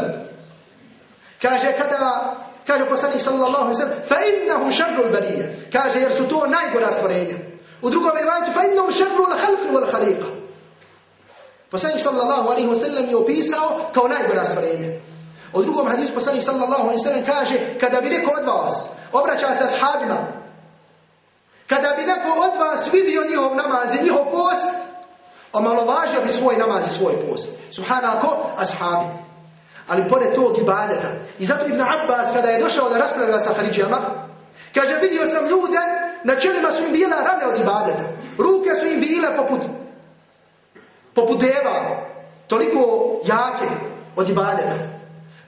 kaže kada Kaže poslanik sallallahu alejhi ve sellem: "Fa innahu sharrul bariyya." Kaže jer su to najgora stvorenja. U drugom rivajetu: "Fa innahu sharrul khalqi wal khaliqa." Poslanik sallallahu alejhi ve sellem je opisao kao najgora stvorenja. U drugom hadisu poslanik sallallahu alejhi ve sellem kaže: "Kada bi neko od vas obraća se ashabima, kada bi neko od vas vidio njihov namaz i njihov post, omalovažio bi svoj namaz i svoj post. Subhanako, ashabi. Ali pored tog ibadeta. I zato Ibn Abbas kada je došao da raspravlja sa Haridžama, kaže vidio sam ljude, na čelima su im bila rane od ibadeta. Ruke su im bile poput, poput deva, toliko jake od ibadeta.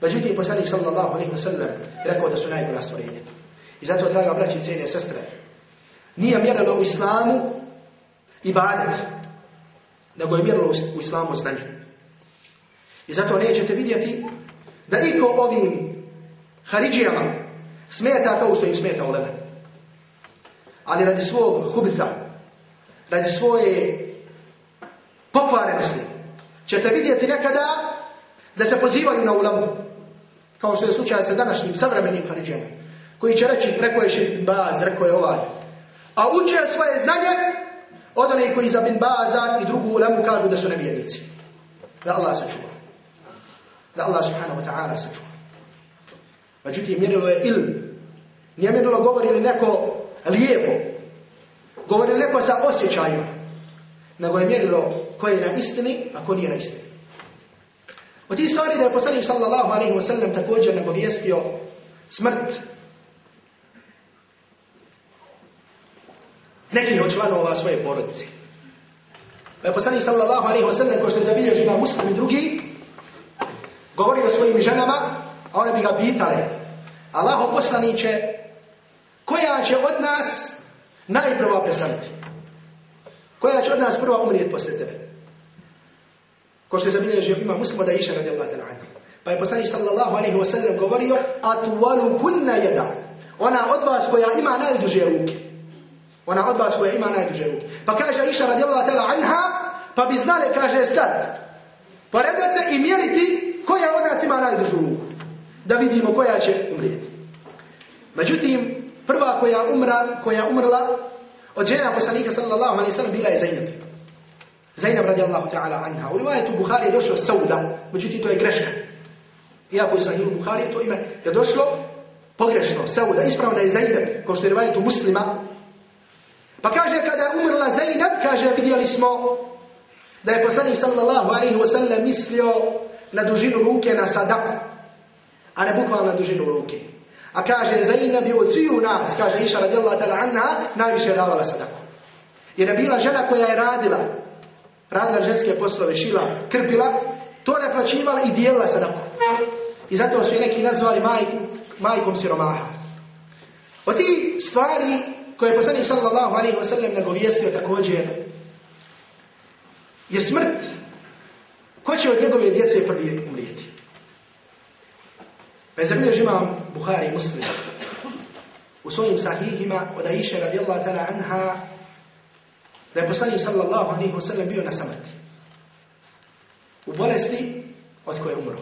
Međutim, poslanik sallallahu alaihi wa sallam rekao da su najbolja stvorenja. I zato, draga braći i cijene sestre, nije mjerilo u islamu ibadet, nego je mjerilo u islamu znanje. I zato nećete vidjeti da iko ovim Haridžijama smeta kao što im smeta ulema. Ali radi svog hubita, radi svoje pokvarenosti, ćete vidjeti nekada da se pozivaju na ulemu. Kao što je slučaj sa današnjim savremenim Haridžijama. Koji će reći, rekao je Šeht Baz, rekao je ovaj. A uče svoje znanje od onih koji za bin Baza i drugu ulemu kažu da su nevjernici. Da Allah sačuva. Da Allah subhanahu wa ta'ala sačuva. Međutim, mjerilo je ilm. Nije mjerilo govori li neko lijepo. Govori li neko sa osjećajima. Nego je mjerilo ko je na istini, a ko nije na istini. Od tih stvari da je poslanik sallallahu alaihi wa sallam također nagovijestio smrt nekih od članova svoje porodice. Pa je poslanik sallallahu alaihi wa sallam, ko što je zabilježi ima muslim i drugi, govorio svojim ženama, a one bi ga pitale, Allaho poslaniće, koja će od nas najprva presaniti? Koja će od nas prva umrijeti poslije tebe? Ko što je zabilježio ima muslima da iša radi Allah. Pa je poslanik sallallahu alaihi wa sallam govorio, atwalu kunna jeda. Ona od vas koja ima najduže ruke. Ona od vas koja ima najduže ruke. Pa kaže Iša radijallahu ta'ala anha, pa bi znali, kaže, stat. Poredat se i mjeriti koja od nas ima najdužu ruku. Da vidimo koja će umrijeti. Međutim, prva koja umra, koja umrla od žena poslanika sallallahu alaihi sallam bila je Zainab. Zainab radijallahu ta'ala anha. U rivajetu Buhari je došlo Sauda, međutim to je greška. Iako je sahih Buhari to ime je došlo pogrešno. Sauda, ispravno da je Zainab, kao što je rivajetu muslima, Pa kaže kada je umrla Zainab, kaže vidjeli smo da je poslanik sallallahu alaihi wa sallam mislio na dužinu ruke na sadaku, a ne bukvalno na dužinu ruke. A kaže Zainab je od sviju nas, kaže Iša radijallahu ta'ala anha, najviše davala sadaku. Jer je bila žena koja je radila, radila ženske poslove, šila, krpila, to ne plaćivala i dijelila sadaku. I zato su je neki nazvali majku, majkom siromaha. Od ti stvari koje je poslanik sallallahu alaihi wa sallam nagovijestio također je smrt. Ko će od njegove djece prvi umrijeti? Pa je zabilježi imam Buhari i Muslim u svojim sahihima od Aisha radijallahu ta'ala anha da je poslanik sallallahu alaihi wa sallam bio na samrti. U bolesti od koje je umro.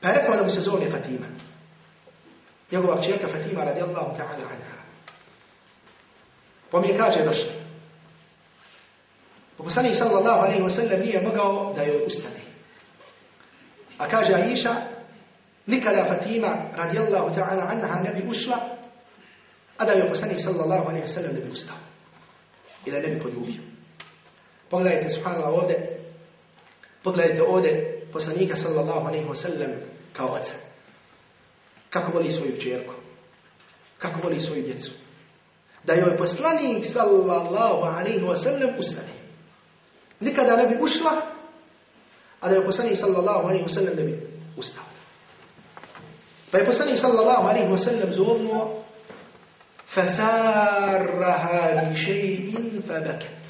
Pa je rekao da mu se zove Fatima njegova čerka Fatima radijallahu ta'ala anha. Pa mi je kaže došla. Poslanik sallallahu alaihi wa sallam nije mogao da joj ustane. A kaže Aisha, nikada Fatima radijallahu ta'ala anha ne bi ušla, a da joj poslanik sallallahu alaihi wa sallam ne bi ustao. I da ne bi poljubio. Pogledajte, subhanallah, ovdje, pogledajte ovdje poslanika sallallahu alaihi wa sallam kao oca. Kako voli svoju čerku. Kako voli svoju djecu. Da joj poslanik sallallahu alaihi wa sallam ustane. Nikada ne bi ušla, a da joj poslanik sallallahu alaihi wa sallam ne bi ustao. Pa je poslanik sallallahu alaihi wa sallam zovnuo فسارها بشيء فبكت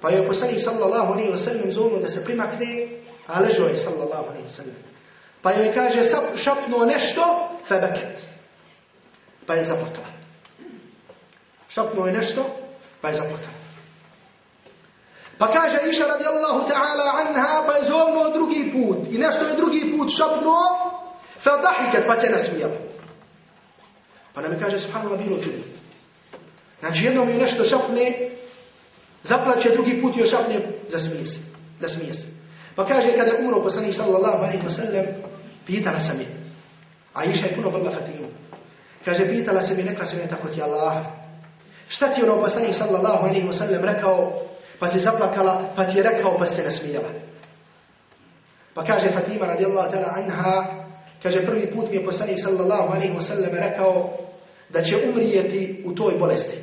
Pa je poslanik sallallahu alaihi wa sallam zovnuo da se primakne, a ležao je sallallahu alaihi wa sallam. Pa joj kaže šapnuo nešto, febeket. Pa je zaplakala. Šapnuo je nešto, pa je zaplakala. Pa kaže Iša radijallahu ta'ala anha, pa je zovnuo drugi put. I nešto je drugi put šapnuo, fa dahiket, pa se nasmijala. Pa nam je kaže, subhanallah, bilo čudno. Znači jednom je nešto šapne, zaplaće, drugi put još šapne, zasmije se. Nasmije se. Pa kaže, kada je umro poslanik sallallahu alaihi wa sallam, pitala sam je. A Iša je puno vrla Fatimu. Kaže, pitala se mi, rekla sam je tako ti Allah. Šta ti ono poslanik sallallahu alaihi wa sallam rekao, pa se zaplakala, pa ti je rekao, pa se nasmijala. Pa kaže Fatima radijallahu ta'ala anha, kaže, prvi put mi je poslanik sallallahu alaihi wa rekao, da će umrijeti u toj bolesti.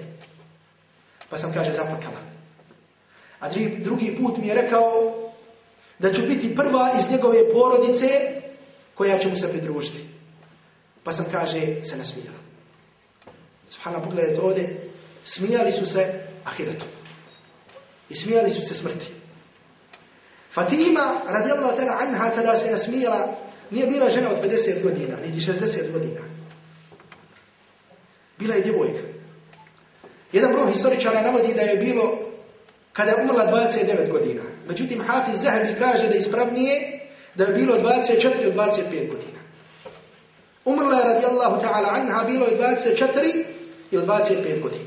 Pa sam, kaže, zaplakala. A drugi put mi je rekao da ću biti prva iz njegove porodice koja će mu se pridružiti. Pa sam, kaže, se nasmijala. Subhana, pogledajte ovdje, smijali su se ahiretu. I smijali su se smrti. Fatima, radijallahu ta'ala anha, kada se nasmijala, nije bila žena od 50 godina, niti 60 godina. Bila je djevojka. Jedan broj historičara navodi da je bilo kada je umrla 29 godina. Međutim, Hafiz Zahabi kaže da je ispravnije da je bilo 24 ili 25 godina. Umrla je radijallahu ta'ala anha, bilo je 24 ili 25 godina.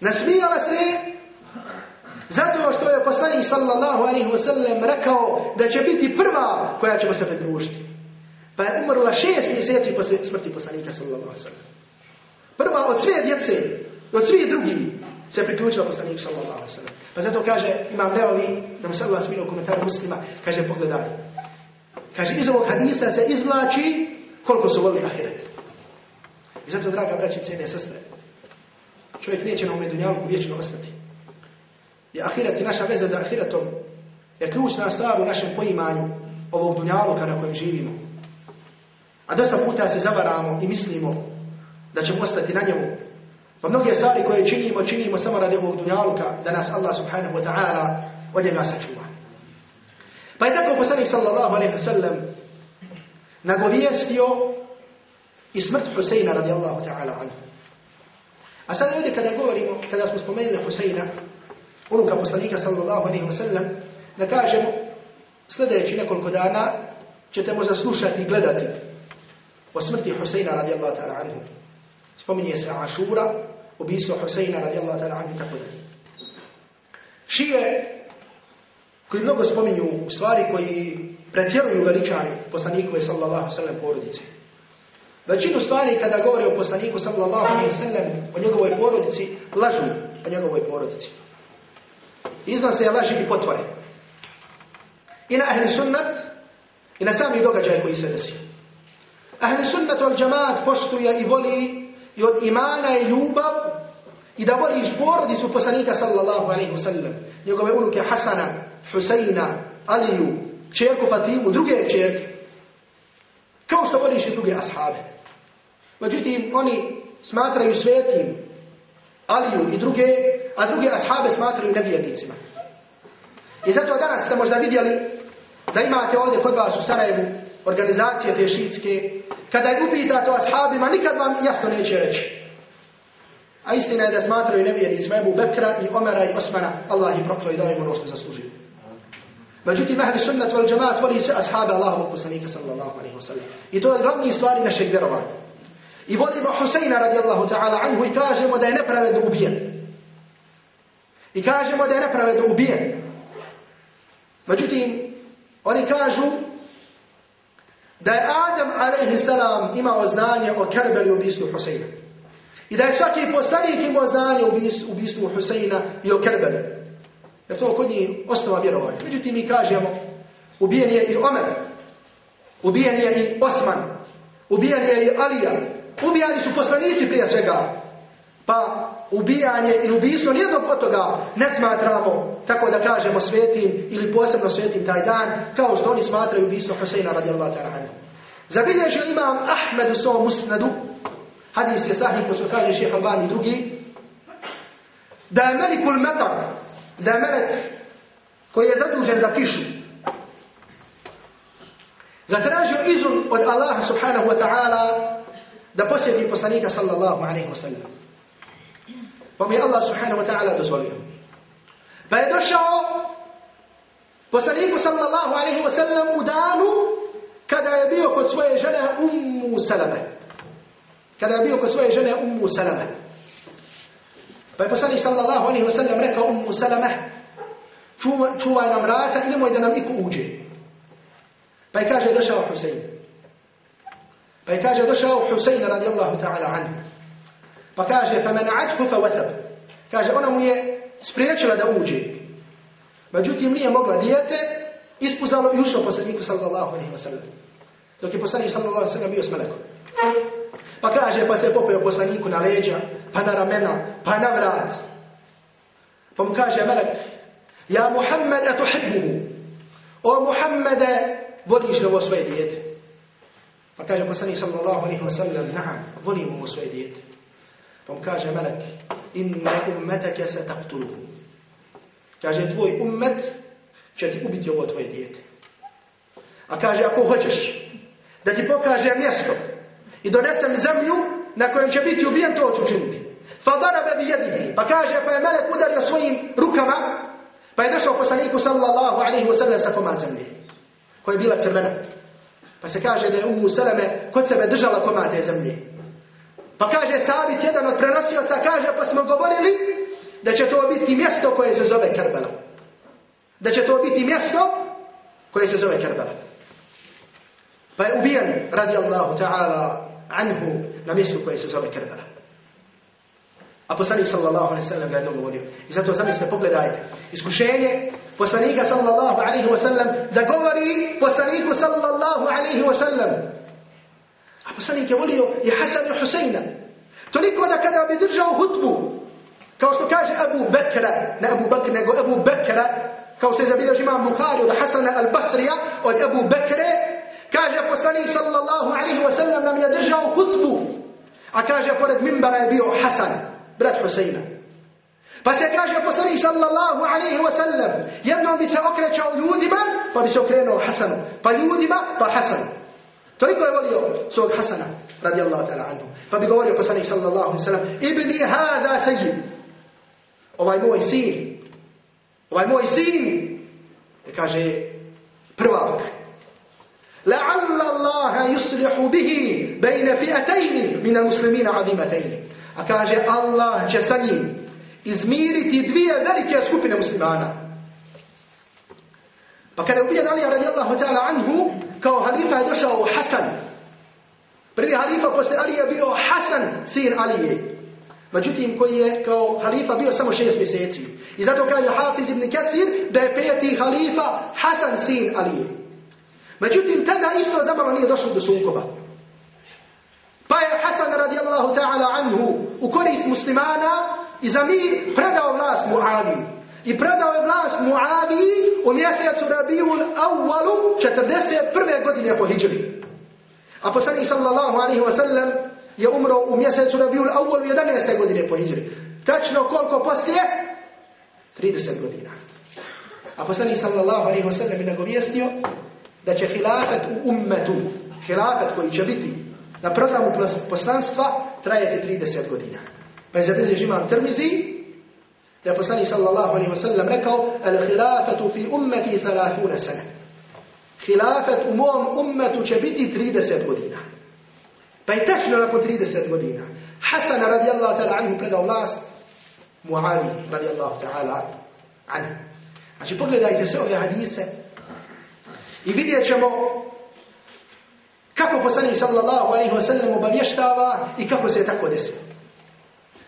Nasmijala se zato što je poslanik sallallahu alaihi wa sallam rekao da će biti prva koja će mu se pridružiti. Pa je umrla šest mjeseci posle smrti poslanika sallallahu alaihi wa sallam. Prva od sve djece, od svih drugih se priključila poslanik sallallahu alaihi wa sallam. Pa zato kaže Imam Neovi, da mu sallallahu sminu u komentaru muslima, kaže pogledaj. Kaže iz ovog hadisa se izvlači koliko su volili ahiret. I zato, draga braći, cijene sestre, čovjek neće na ovom dunjalku vječno ostati. I ahiret i naša veza za ahiretom je ključna stvar u našem poimanju ovog dunjaluka na kojem živimo. A dosta puta se zavaramo i mislimo da ćemo ostati na njemu. Pa mnoge stvari koje činimo, činimo samo radi ovog dunjaluka, da nas Allah subhanahu wa ta'ala od njega sačuva. Pa je tako poslanik sallallahu alaihi sallam nagovijestio i smrt Huseina radijallahu ta'ala anhu. A sad ovdje kada govorimo, kada smo spomenuli Huseina, unuka poslanika sallallahu alaihi wa sallam, da kažemo sljedeći nekoliko dana ćete možda slušati i gledati o smrti Huseina radijallahu ta'ala anhu. Spominje se Ašura, ubijstvo Huseina radijallahu ta'ala anhu i tako dalje. Šije koji mnogo spominju stvari koji pretjeruju veličanju poslanikove sallallahu sallam porodice. Većinu stvari kada govore o poslaniku sallallahu alaihi sallam o njegovoj porodici, lažu o njegovoj porodici. Iznose je laži i potvore. I na ahli sunnat i na sami događaj koji se desio. Ahli sunnat al džamaat poštuje i voli i od imana i ljubav i da voliš porodicu poslanika sallallahu alaihi sallam. Njegove unuke Hasana, Huseina, Aliju, čerku Fatimu, druge čerke. Kao što voliš i druge ashabe. Međutim, oni smatraju svetim Aliju i druge, a druge ashabe smatraju nevjernicima. I zato danas ste možda vidjeli da imate ovdje kod vas u Sarajevu organizacije pješitske, kada je upitate o ashabima, nikad vam jasno neće reći. A istina je da smatraju nevjernicima Ebu Bekra i Omera i Osmana, Allah ih proklo i dao im ono što zaslužuju. Međutim, ahli sunnat wal džamaat voli sve ashabe Allahovog poslanika sallallahu alaihi wa sallam. I to je glavni stvari našeg vjerovanja. I volimo Huseina radijallahu ta'ala anhu i kažemo da je nepravedno ubijen. I kažemo da je nepravedno ubijen. Međutim, oni kažu da je Adam alaihi salam imao znanje o Kerbeli ubistvu Huseina. I da je svaki poslanik imao znanje o ubistvu Huseina i o Kerbeli. Jer to kod njih osnova vjerovanja. Međutim, mi kažemo, ubijen je i Omer, ubijen je i Osman, ubijen je i Alija, ubijani su poslanici prije svega. Pa ubijanje ili ubijstvo nijednog od toga ne smatramo, tako da kažemo, svetim ili posebno svetim taj dan, kao što oni smatraju ubijstvo Huseina radijallahu ta'ala. Zabilježio imam Ahmed u svom musnadu, je sahih, ko su kaže šeha drugi, da je Melikul Metar, da je melek koji je zadužen za kišu zatražio izun od Allaha subhanahu wa ta'ala da posjeti poslanika sallallahu alaihi wa sallam pa mi Allah subhanahu wa ta'ala dozvolio Pa je došao poslaniku sallallahu alaihi wa sallam u danu kada je bio kod svoje žene Ummu Salame. Kada je bio kod svoje žene Ummu Salame. Pa je poslanik sallallahu alaihi wa sallam rekao Ummu Salame čuvaj, čuvaj nam vrata i nemoj da nam iko uđe. Pa je kaže došao Husein. Pa je kaže došao Husein radijallahu ta'ala anhu. Pa kaže فَمَنَعَتْهُ فَوَثَبْ Kaže ona mu je spriječila da uđe. Međutim nije mogla dijete, ispuzalo i ušlo poslaniku sallallahu alaihi wa sallam. Dok je poslanik sallallahu alaihi wa sallam bio s melekom. Pa kaže, pa se popeo poslaniku na leđa, pa na ramena, pa na vrat. Pa mu kaže melek, Ja Muhammed atuhibbuhu. O Muhammede, voliš li ovo svoje dijete? Pa kaže poslanik sallallahu alaihi wa sallam, naam, volim ovo svoje dijete. Pa mu kaže melek, inna ummetake se taktuluhu. Kaže, tvoj ummet će ti ubiti ovo tvoje dijete. A kaže, ako hoćeš da ti pokaže mjesto i donesem zemlju na kojem će biti ubijen, to ću darabe bi jedihi. Pa kaže, pa je melek udario svojim rukama, pa je došao poslaniku sallallahu alaihi wa sallam sa komad zemlje, koja je bila crvena. Pa se kaže da je Ummu Salame kod sebe držala komad te zemlje. Pa kaže Sabit, jedan od prenosioca, kaže, pa smo govorili da će to biti mjesto koje se zove Kerbela. Da će to biti mjesto koje se zove Kerbela. Pa je ubijen, radi Allahu ta'ala, anhu, na mjestu koje se zove Kerbela. A poslanik sallallahu alaihi sallam ga je dogovorio. I zato zamislite, pogledajte. Iskušenje poslanika sallallahu alaihi wa sallam da govori poslaniku sallallahu alaihi wa sallam. A poslanik je volio i Hasan i Huseina. Toliko da kada bi držao hutbu, kao što kaže Abu Bekra, ne Abu Bakr, nego Abu Bekra, kao što je zabilježi imam Bukhari od Hasana al-Basrija, od Abu Bekre, kaže poslanik sallallahu alaihi wa sallam nam je držao hutbu. A kaže, pored mimbara je bio Hasan, brat Huseina. Pa se kaže poslanik sallallahu alaihi wa sallam, jednom bi se okrećao ljudima, pa bi se okrenuo Hasanu. Pa ljudima, pa Hasanu. Toliko je volio svog Hasana, radijallahu ta'ala anhu. Pa bi govorio poslanik sallallahu alaihi wa sallam, ibni hada sejid. Ovaj moj sin, ovaj moj sin, kaže, prvak. لعل الله يصلح به بين فئتين من المسلمين عظيمتين A kaže Allah će sa njim izmiriti dvije velike skupine muslimana. Pa kada je ubijen Alija radijallahu ta'ala anhu, kao halifa je došao Hasan. Prvi halifa posle Alije je bio Hasan, sin Alije. Međutim, koji je kao halifa bio samo šest mjeseci. I zato kaže Hafiz ibn Kasir da je peti halifa Hasan, sin Alije. Međutim, tada isto zabava nije došlo do sukoba. Pa je Hasan radijallahu ta'ala anhu u korist muslimana i za mir predao vlast Muavi. I predao je vlast Muavi u mjesecu Rabiul Awwalu 41. godine po hijri. A poslanik sallallahu alaihi wa sallam je umro u mjesecu Rabiul Awwalu 11. godine po hijri. Tačno koliko poslije? 30 godina. A poslanik sallallahu alaihi wa sallam je nagovijestio da će hilafet u ummetu, hilafet koji će biti na programu poslanstva trajati 30 godina. Pa je zabilježi imam Tirmizi, da je poslanik sallallahu alaihi wa sallam rekao, al khilafatu fi ummeti 30 sana. Khilafat u mom ummetu će biti 30 godina. Pa je tačno nakon 30 godina. Hasan radijallahu ta'ala anhu predao vlast Muavi radijallahu ta'ala anhu. Znači pogledajte se ove hadise i vidjet ćemo Kako poslanik sallallahu alaihi wa sallam obavještava i kako se je tako desilo.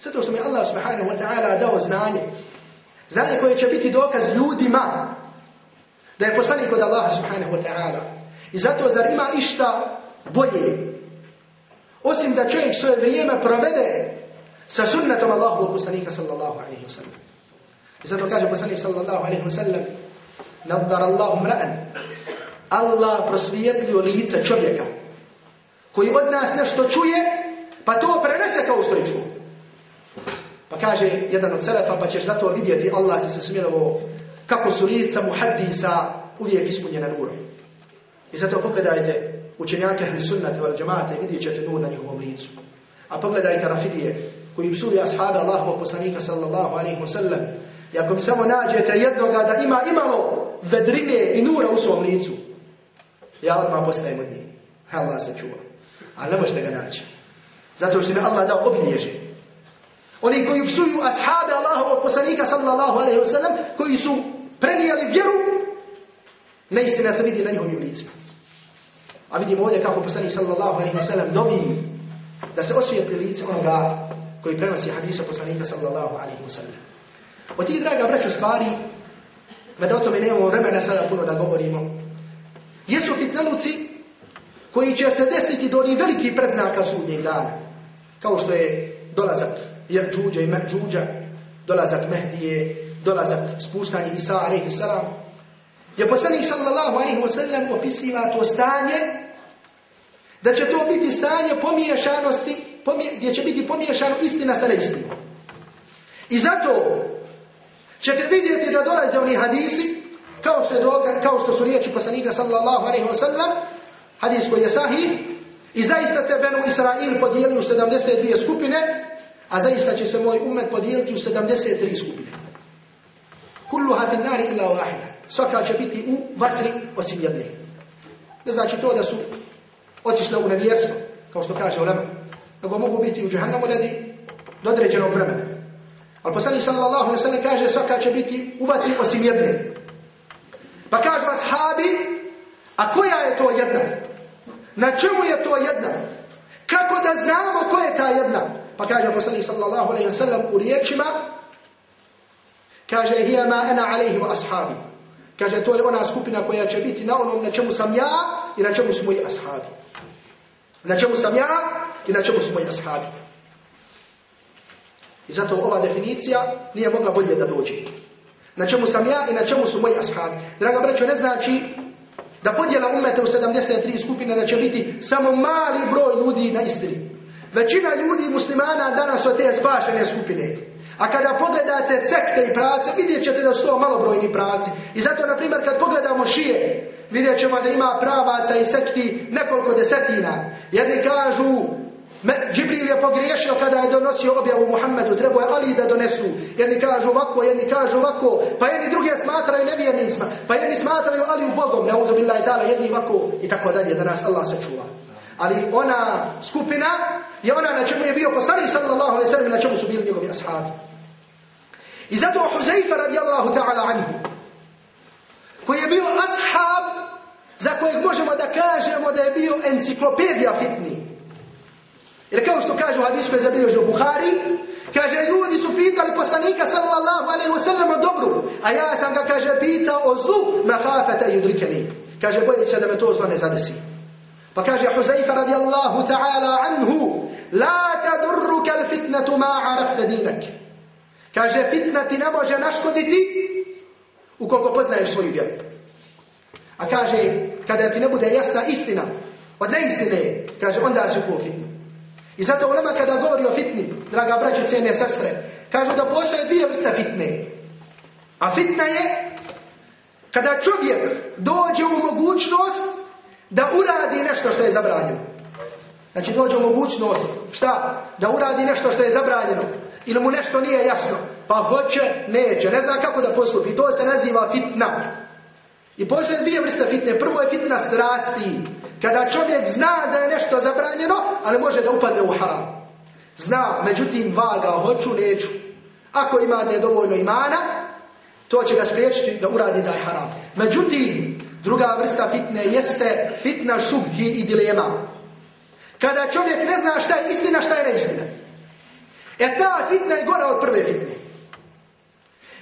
Zato što mi Allah subhanahu wa ta'ala dao znanje. Znanje koje će biti dokaz ljudima da je poslanik od Allaha subhanahu wa ta'ala. I zato zar ima išta bolje osim da čovjek svoje vrijeme provede sa sunnetom Allahu poslanika sallallahu alaihi wa sallam. I zato kaže poslanik sallallahu alaihi wa sallam nadar Allahu mra'an Allah prosvijetlio lice čovjeka koji od nas nešto čuje, pa to prenese kao što je čuo. Pa kaže jedan od selefa, pa ćeš zato vidjeti Allah ti se smilovo kako su lica muhaddisa uvijek ispunjena nurom. I zato pogledajte učenjake ahli sunnate wal džamate i vidjet ćete nur na njihovom licu. A pogledajte rafidije koji psuju ashaba Allahovog poslanika sallallahu alaihi wa sallam I ako mi samo nađete jednoga da ima imalo vedrine i nura u svom licu, ja odmah postajem od njih. Allah se čuva. Ali ne možete ga naći. Zato što mi Allah dao obilježe. Oni koji psuju ashabe Allahovog poslanika sallallahu alaihi wasallam, koji su prenijeli vjeru, neistina se vidi na njihovim licima. A vidimo ovdje kako poslanik sallallahu alaihi wasallam dobi da se osvijetli lice onoga koji prenosi hadisa poslanika sallallahu alaihi wasallam. Od tih, draga braćo, stvari, mada o tome nemamo vremena sada puno da govorimo, jesu fitnaluci koji će se desiti do onih velikih predznaka sudnjeg dana. Kao što je dolazak Jađuđa i Mađuđa, dolazak Mehdije, dolazak spuštanje Isa alaihi salam. Je poslanik sallallahu alaihi wa sallam opisiva to stanje, da će to biti stanje pomiješanosti, pomije, gdje će biti pomiješano istina sa neistinom. I zato ćete vidjeti da dolaze oni hadisi, kao što, je doga, kao što su riječi poslanika sallallahu alaihi wa sallam, hadis koji je sahih, i zaista se Benu Israil podijeli u 72 skupine, a zaista će se moj umet podijeliti u 73 skupine. Kulluha fin nari illa wahida. Svaka će biti u vatri osim jedne. Ne znači to da su otišle u nevjerstvo, kao što kaže ulema, nego mogu biti u džahannamu radi do određenog vremena. Ali poslanik sallallahu alaihi sallam kaže svaka će biti u vatri osim jedne. Pa kažu ashabi, a koja je to jedna? Na čemu je to jedna? Kako da znamo ko je ta jedna? Pa kaže poslanik sallallahu alaihi sallam u riječima, kaže hiya ma ana alaihi wa ashabi. Kaže to je ona skupina koja će biti na onom na čemu sam ja i na čemu su moji ashabi. Na čemu sam ja i na čemu su moji ashabi. I zato ova definicija nije mogla bolje da dođe. Na čemu sam ja i na čemu su moji ashabi. Draga braćo, ne znači da podjela umete u 73 skupine da će biti samo mali broj ljudi na istini. Većina ljudi muslimana danas su te spašene skupine. A kada pogledate sekte i prace, vidjet ćete da su to malobrojni praci. I zato, na primjer, kad pogledamo šije, vidjet ćemo da ima pravaca i sekti nekoliko desetina. Jedni kažu, Džibril je pogriješio kada je donosio objavu Muhammedu, trebao je Ali da donesu. Jedni kažu ovako, jedni kažu ovako, pa jedni drugi smatraju nevjernicima, pa jedni smatraju Ali u Bogom, ne ta'ala, jedni ovako i tako dalje, da nas Allah sačuva. Ali ona skupina je ona na čemu je bio poslanik sallallahu alaihi sallam na čemu su bili njegovi ashabi. I zato Huzaifa radijallahu ta'ala anhu, koji je bio ashab za kojeg možemo da kažemo da je bio enciklopedija fitni. Jer kao što kaže u hadisu koji je zabilježio Buhari, kaže ljudi su pitali poslanika sallallahu alaihi wa sallam o dobru, a ja sam ga, kaže, pitao o zlu, mahafata i udrikeni. Kaže, bojit se da me to zlo ne zadesi. Pa kaže Huzaifa radijallahu ta'ala anhu, la tadurruka al fitnatu ma arafta dinak. Kaže, fitna ti ne može naškoditi ukoliko poznaješ svoju vjeru. A kaže, kada ti ne bude jasna istina, od neistine, kaže, onda si u fitnu. I zato ulema kada govori o fitni, draga braće, cijene sestre, kažu da postoje dvije vrste fitne. A fitna je kada čovjek dođe u mogućnost da uradi nešto što je zabranjeno. Znači dođe u mogućnost, šta? Da uradi nešto što je zabranjeno. Ili mu nešto nije jasno. Pa hoće, neće. Ne zna kako da postupi. To se naziva fitna. I postoje dvije vrste fitne. Prvo je fitna strasti. Kada čovjek zna da je nešto zabranjeno, ali može da upadne u haram. Zna, međutim, vaga, hoću, neću. Ako ima nedovoljno imana, to će ga spriječiti da uradi da je haram. Međutim, druga vrsta fitne jeste fitna šubhi i dilema. Kada čovjek ne zna šta je istina, šta je neistina. E ta fitna je gora od prve fitne.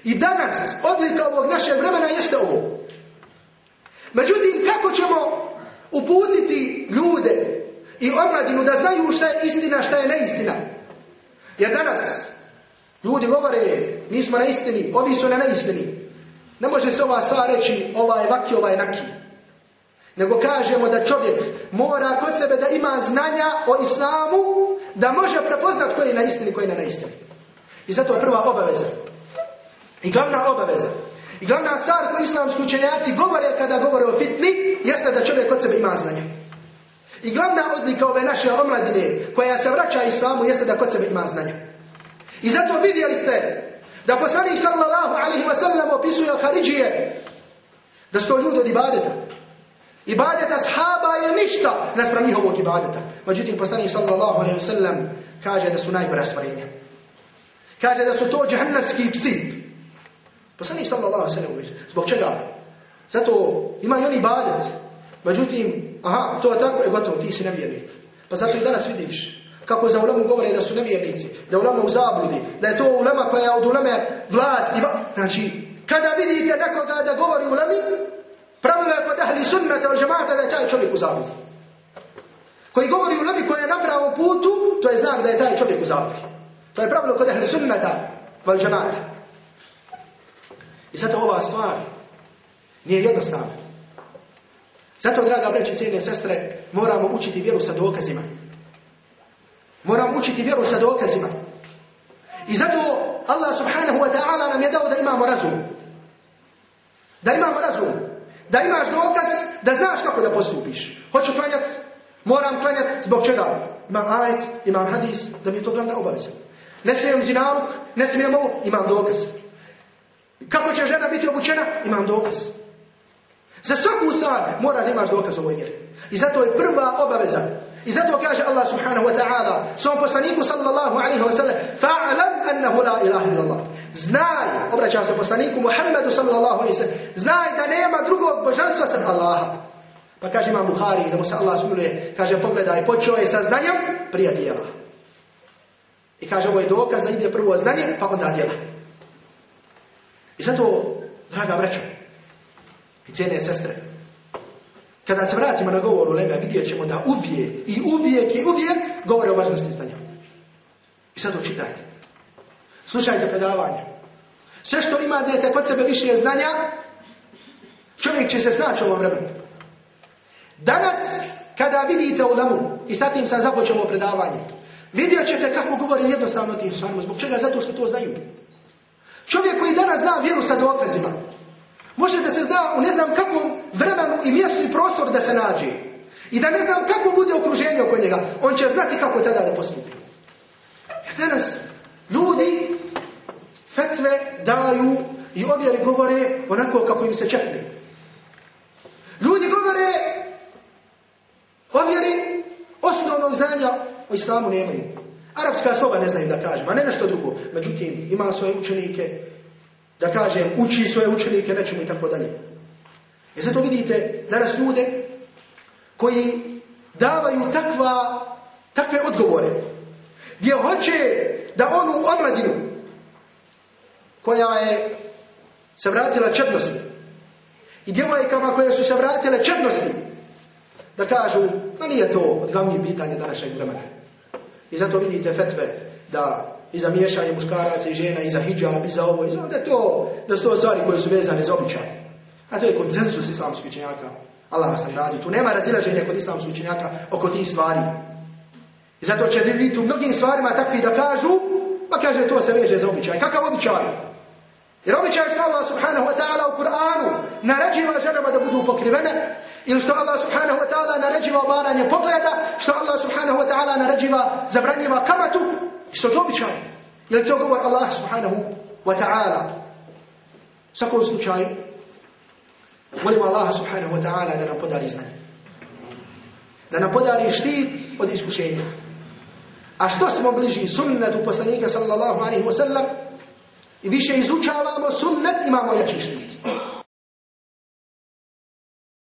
I danas odlika ovog našeg vremena jeste ovo. Međutim, kako ćemo uputiti ljude i omladinu da znaju šta je istina, šta je neistina? Jer danas ljudi govore, mi smo na istini, ovi su na neistini. Ne može se ova stvar reći, ova je vaki, ova je naki. Nego kažemo da čovjek mora kod sebe da ima znanja o islamu, da može prepoznat koji je na istini, koji je na neistini. I zato je prva obaveza. I glavna obaveza. I glavna stvar koju islamski učenjaci govore kada govore o fitni, jeste da čovjek kod sebe ima znanja. I glavna odlika ove naše omladine, koja se vraća islamu, jeste da kod sebe ima znanja. I zato vidjeli ste Da poslanik sallallahu alaihi wa sallam opisuje Haridžije, da su to ljudi od ibadeta. Ibadeta sahaba je ništa naspram njihovog ibadeta. Međutim, poslanik sallallahu alaihi wa sallam kaže da su najgora stvarenja. Kaže da su to džahannamski psi. Poslanik sallallahu sallam zbog čega? Zato ima i oni ibadet. Međutim, aha, to je tako, je gotovo, ti si nevjernik. Pa zato i danas vidiš kako za ulemu govore da su nevjernici, da ulema u zabludi, da je to ulema koja je od uleme vlast. Znači, kada vidite nekoga da govori ulemi, pravilo je kod ahli sunnata od džemata da je taj čovjek u zabludi. Koji govori ulemi koja je na pravom putu, to je znak da je taj čovjek u zabludi. To je pravilo kod ahli sunnata od džemata. I zato ova stvar nije jednostavna. Zato, draga breći i sestre, moramo učiti vjeru sa dokazima. Moramo učiti vjeru sa dokazima. I zato Allah subhanahu wa ta'ala nam je dao da imamo razum. Da imamo razum. Da imaš dokaz, da znaš kako da postupiš. Hoću klanjati, moram klanjati, zbog čega? Imam ajet, imam hadis, da mi je to glavna obaveza. Ne smijem zinaluk, ne smijem ovo, imam dokaz. Kako će žena biti obučena? Imam dokaz. Za svaku stvar mora da imaš dokaz ovoj vjeri. I zato je prva obaveza. I zato kaže Allah subhanahu wa ta'ala svom poslaniku sallallahu alaihi wa sallam fa'alam annahu la ilaha illallah. Znaj, obraća se poslaniku Muhammedu sallallahu alaihi wa sallam, znaj da nema drugog božanstva sem Allaha. Pa kaže imam Buhari da mu se Allah smiluje, kaže pogledaj, počeo je sa znanjem prije dijela. I kaže ovo je dokaz da ide prvo znanje pa onda djela. I zato, draga braćo, i cijene sestre, kada se vratimo na govor Ulema, vidjet ćemo da uvijek i uvijek i uvijek govore o važnosti znanja. I sad učitajte. Slušajte predavanje. Sve što imate kod sebe više znanja, čovjek će se snaći u ovom vremenu. Danas, kada vidite Ulemu, i sad tim sam započeo predavanje, vidjet ćete kako govori jednostavno tim stvarima. Zbog čega? Zato što to znaju. Čovjek koji danas zna vjeru sa dokazima, Može da se zna u ne znam kakvom vremenu i mjestu i prostoru da se nađe. I da ne znam kako bude okruženje oko njega. On će znati kako tada da postupi. Jer danas ljudi fetve daju i objeri govore onako kako im se čepne. Ljudi govore objeri osnovnog znanja o islamu nemaju. Arapska soba ne znaju da kažem, a ne nešto drugo. Međutim, ima svoje učenike da kažem, uči svoje učenike, nečemu i tako dalje. I zato vidite danas ljude koji davaju takva, takve odgovore, gdje hoće da onu omladinu koja je se vratila čednosti i djevojkama koje su se vratile čednosti, da kažu, no nije to od glavnih pitanja današnjeg vremena. I zato vidite fetve da i za miješanje muškaraca i žena, i za hijab, i za ovo, i za da to, da su to stvari koje su vezane za običaj. A to je konsensus islamskih učenjaka. Allah nas radi. Tu nema razilaženja kod islamskih učenjaka oko tih stvari. I zato će vidjeti u mnogim stvarima takvi da kažu, pa kaže to se veže za običaj. Kakav običaj? Jer običaj što Allah subhanahu wa ta'ala u Kur'anu naređiva ženama da budu pokrivene, ili što Allah subhanahu wa ta'ala naređiva obaranje pogleda, što Allah subhanahu wa ta'ala naređiva zabranjiva kamatu, što to običaj. Je to govor Allah subhanahu wa ta'ala? U svakom slučaju, molimo Allah subhanahu wa ta'ala da nam podari znanje. Da nam podari štit od iskušenja. A što smo bliži sunnetu poslanika sallallahu alaihi wa sallam, i više izučavamo sunnet, imamo jači štit.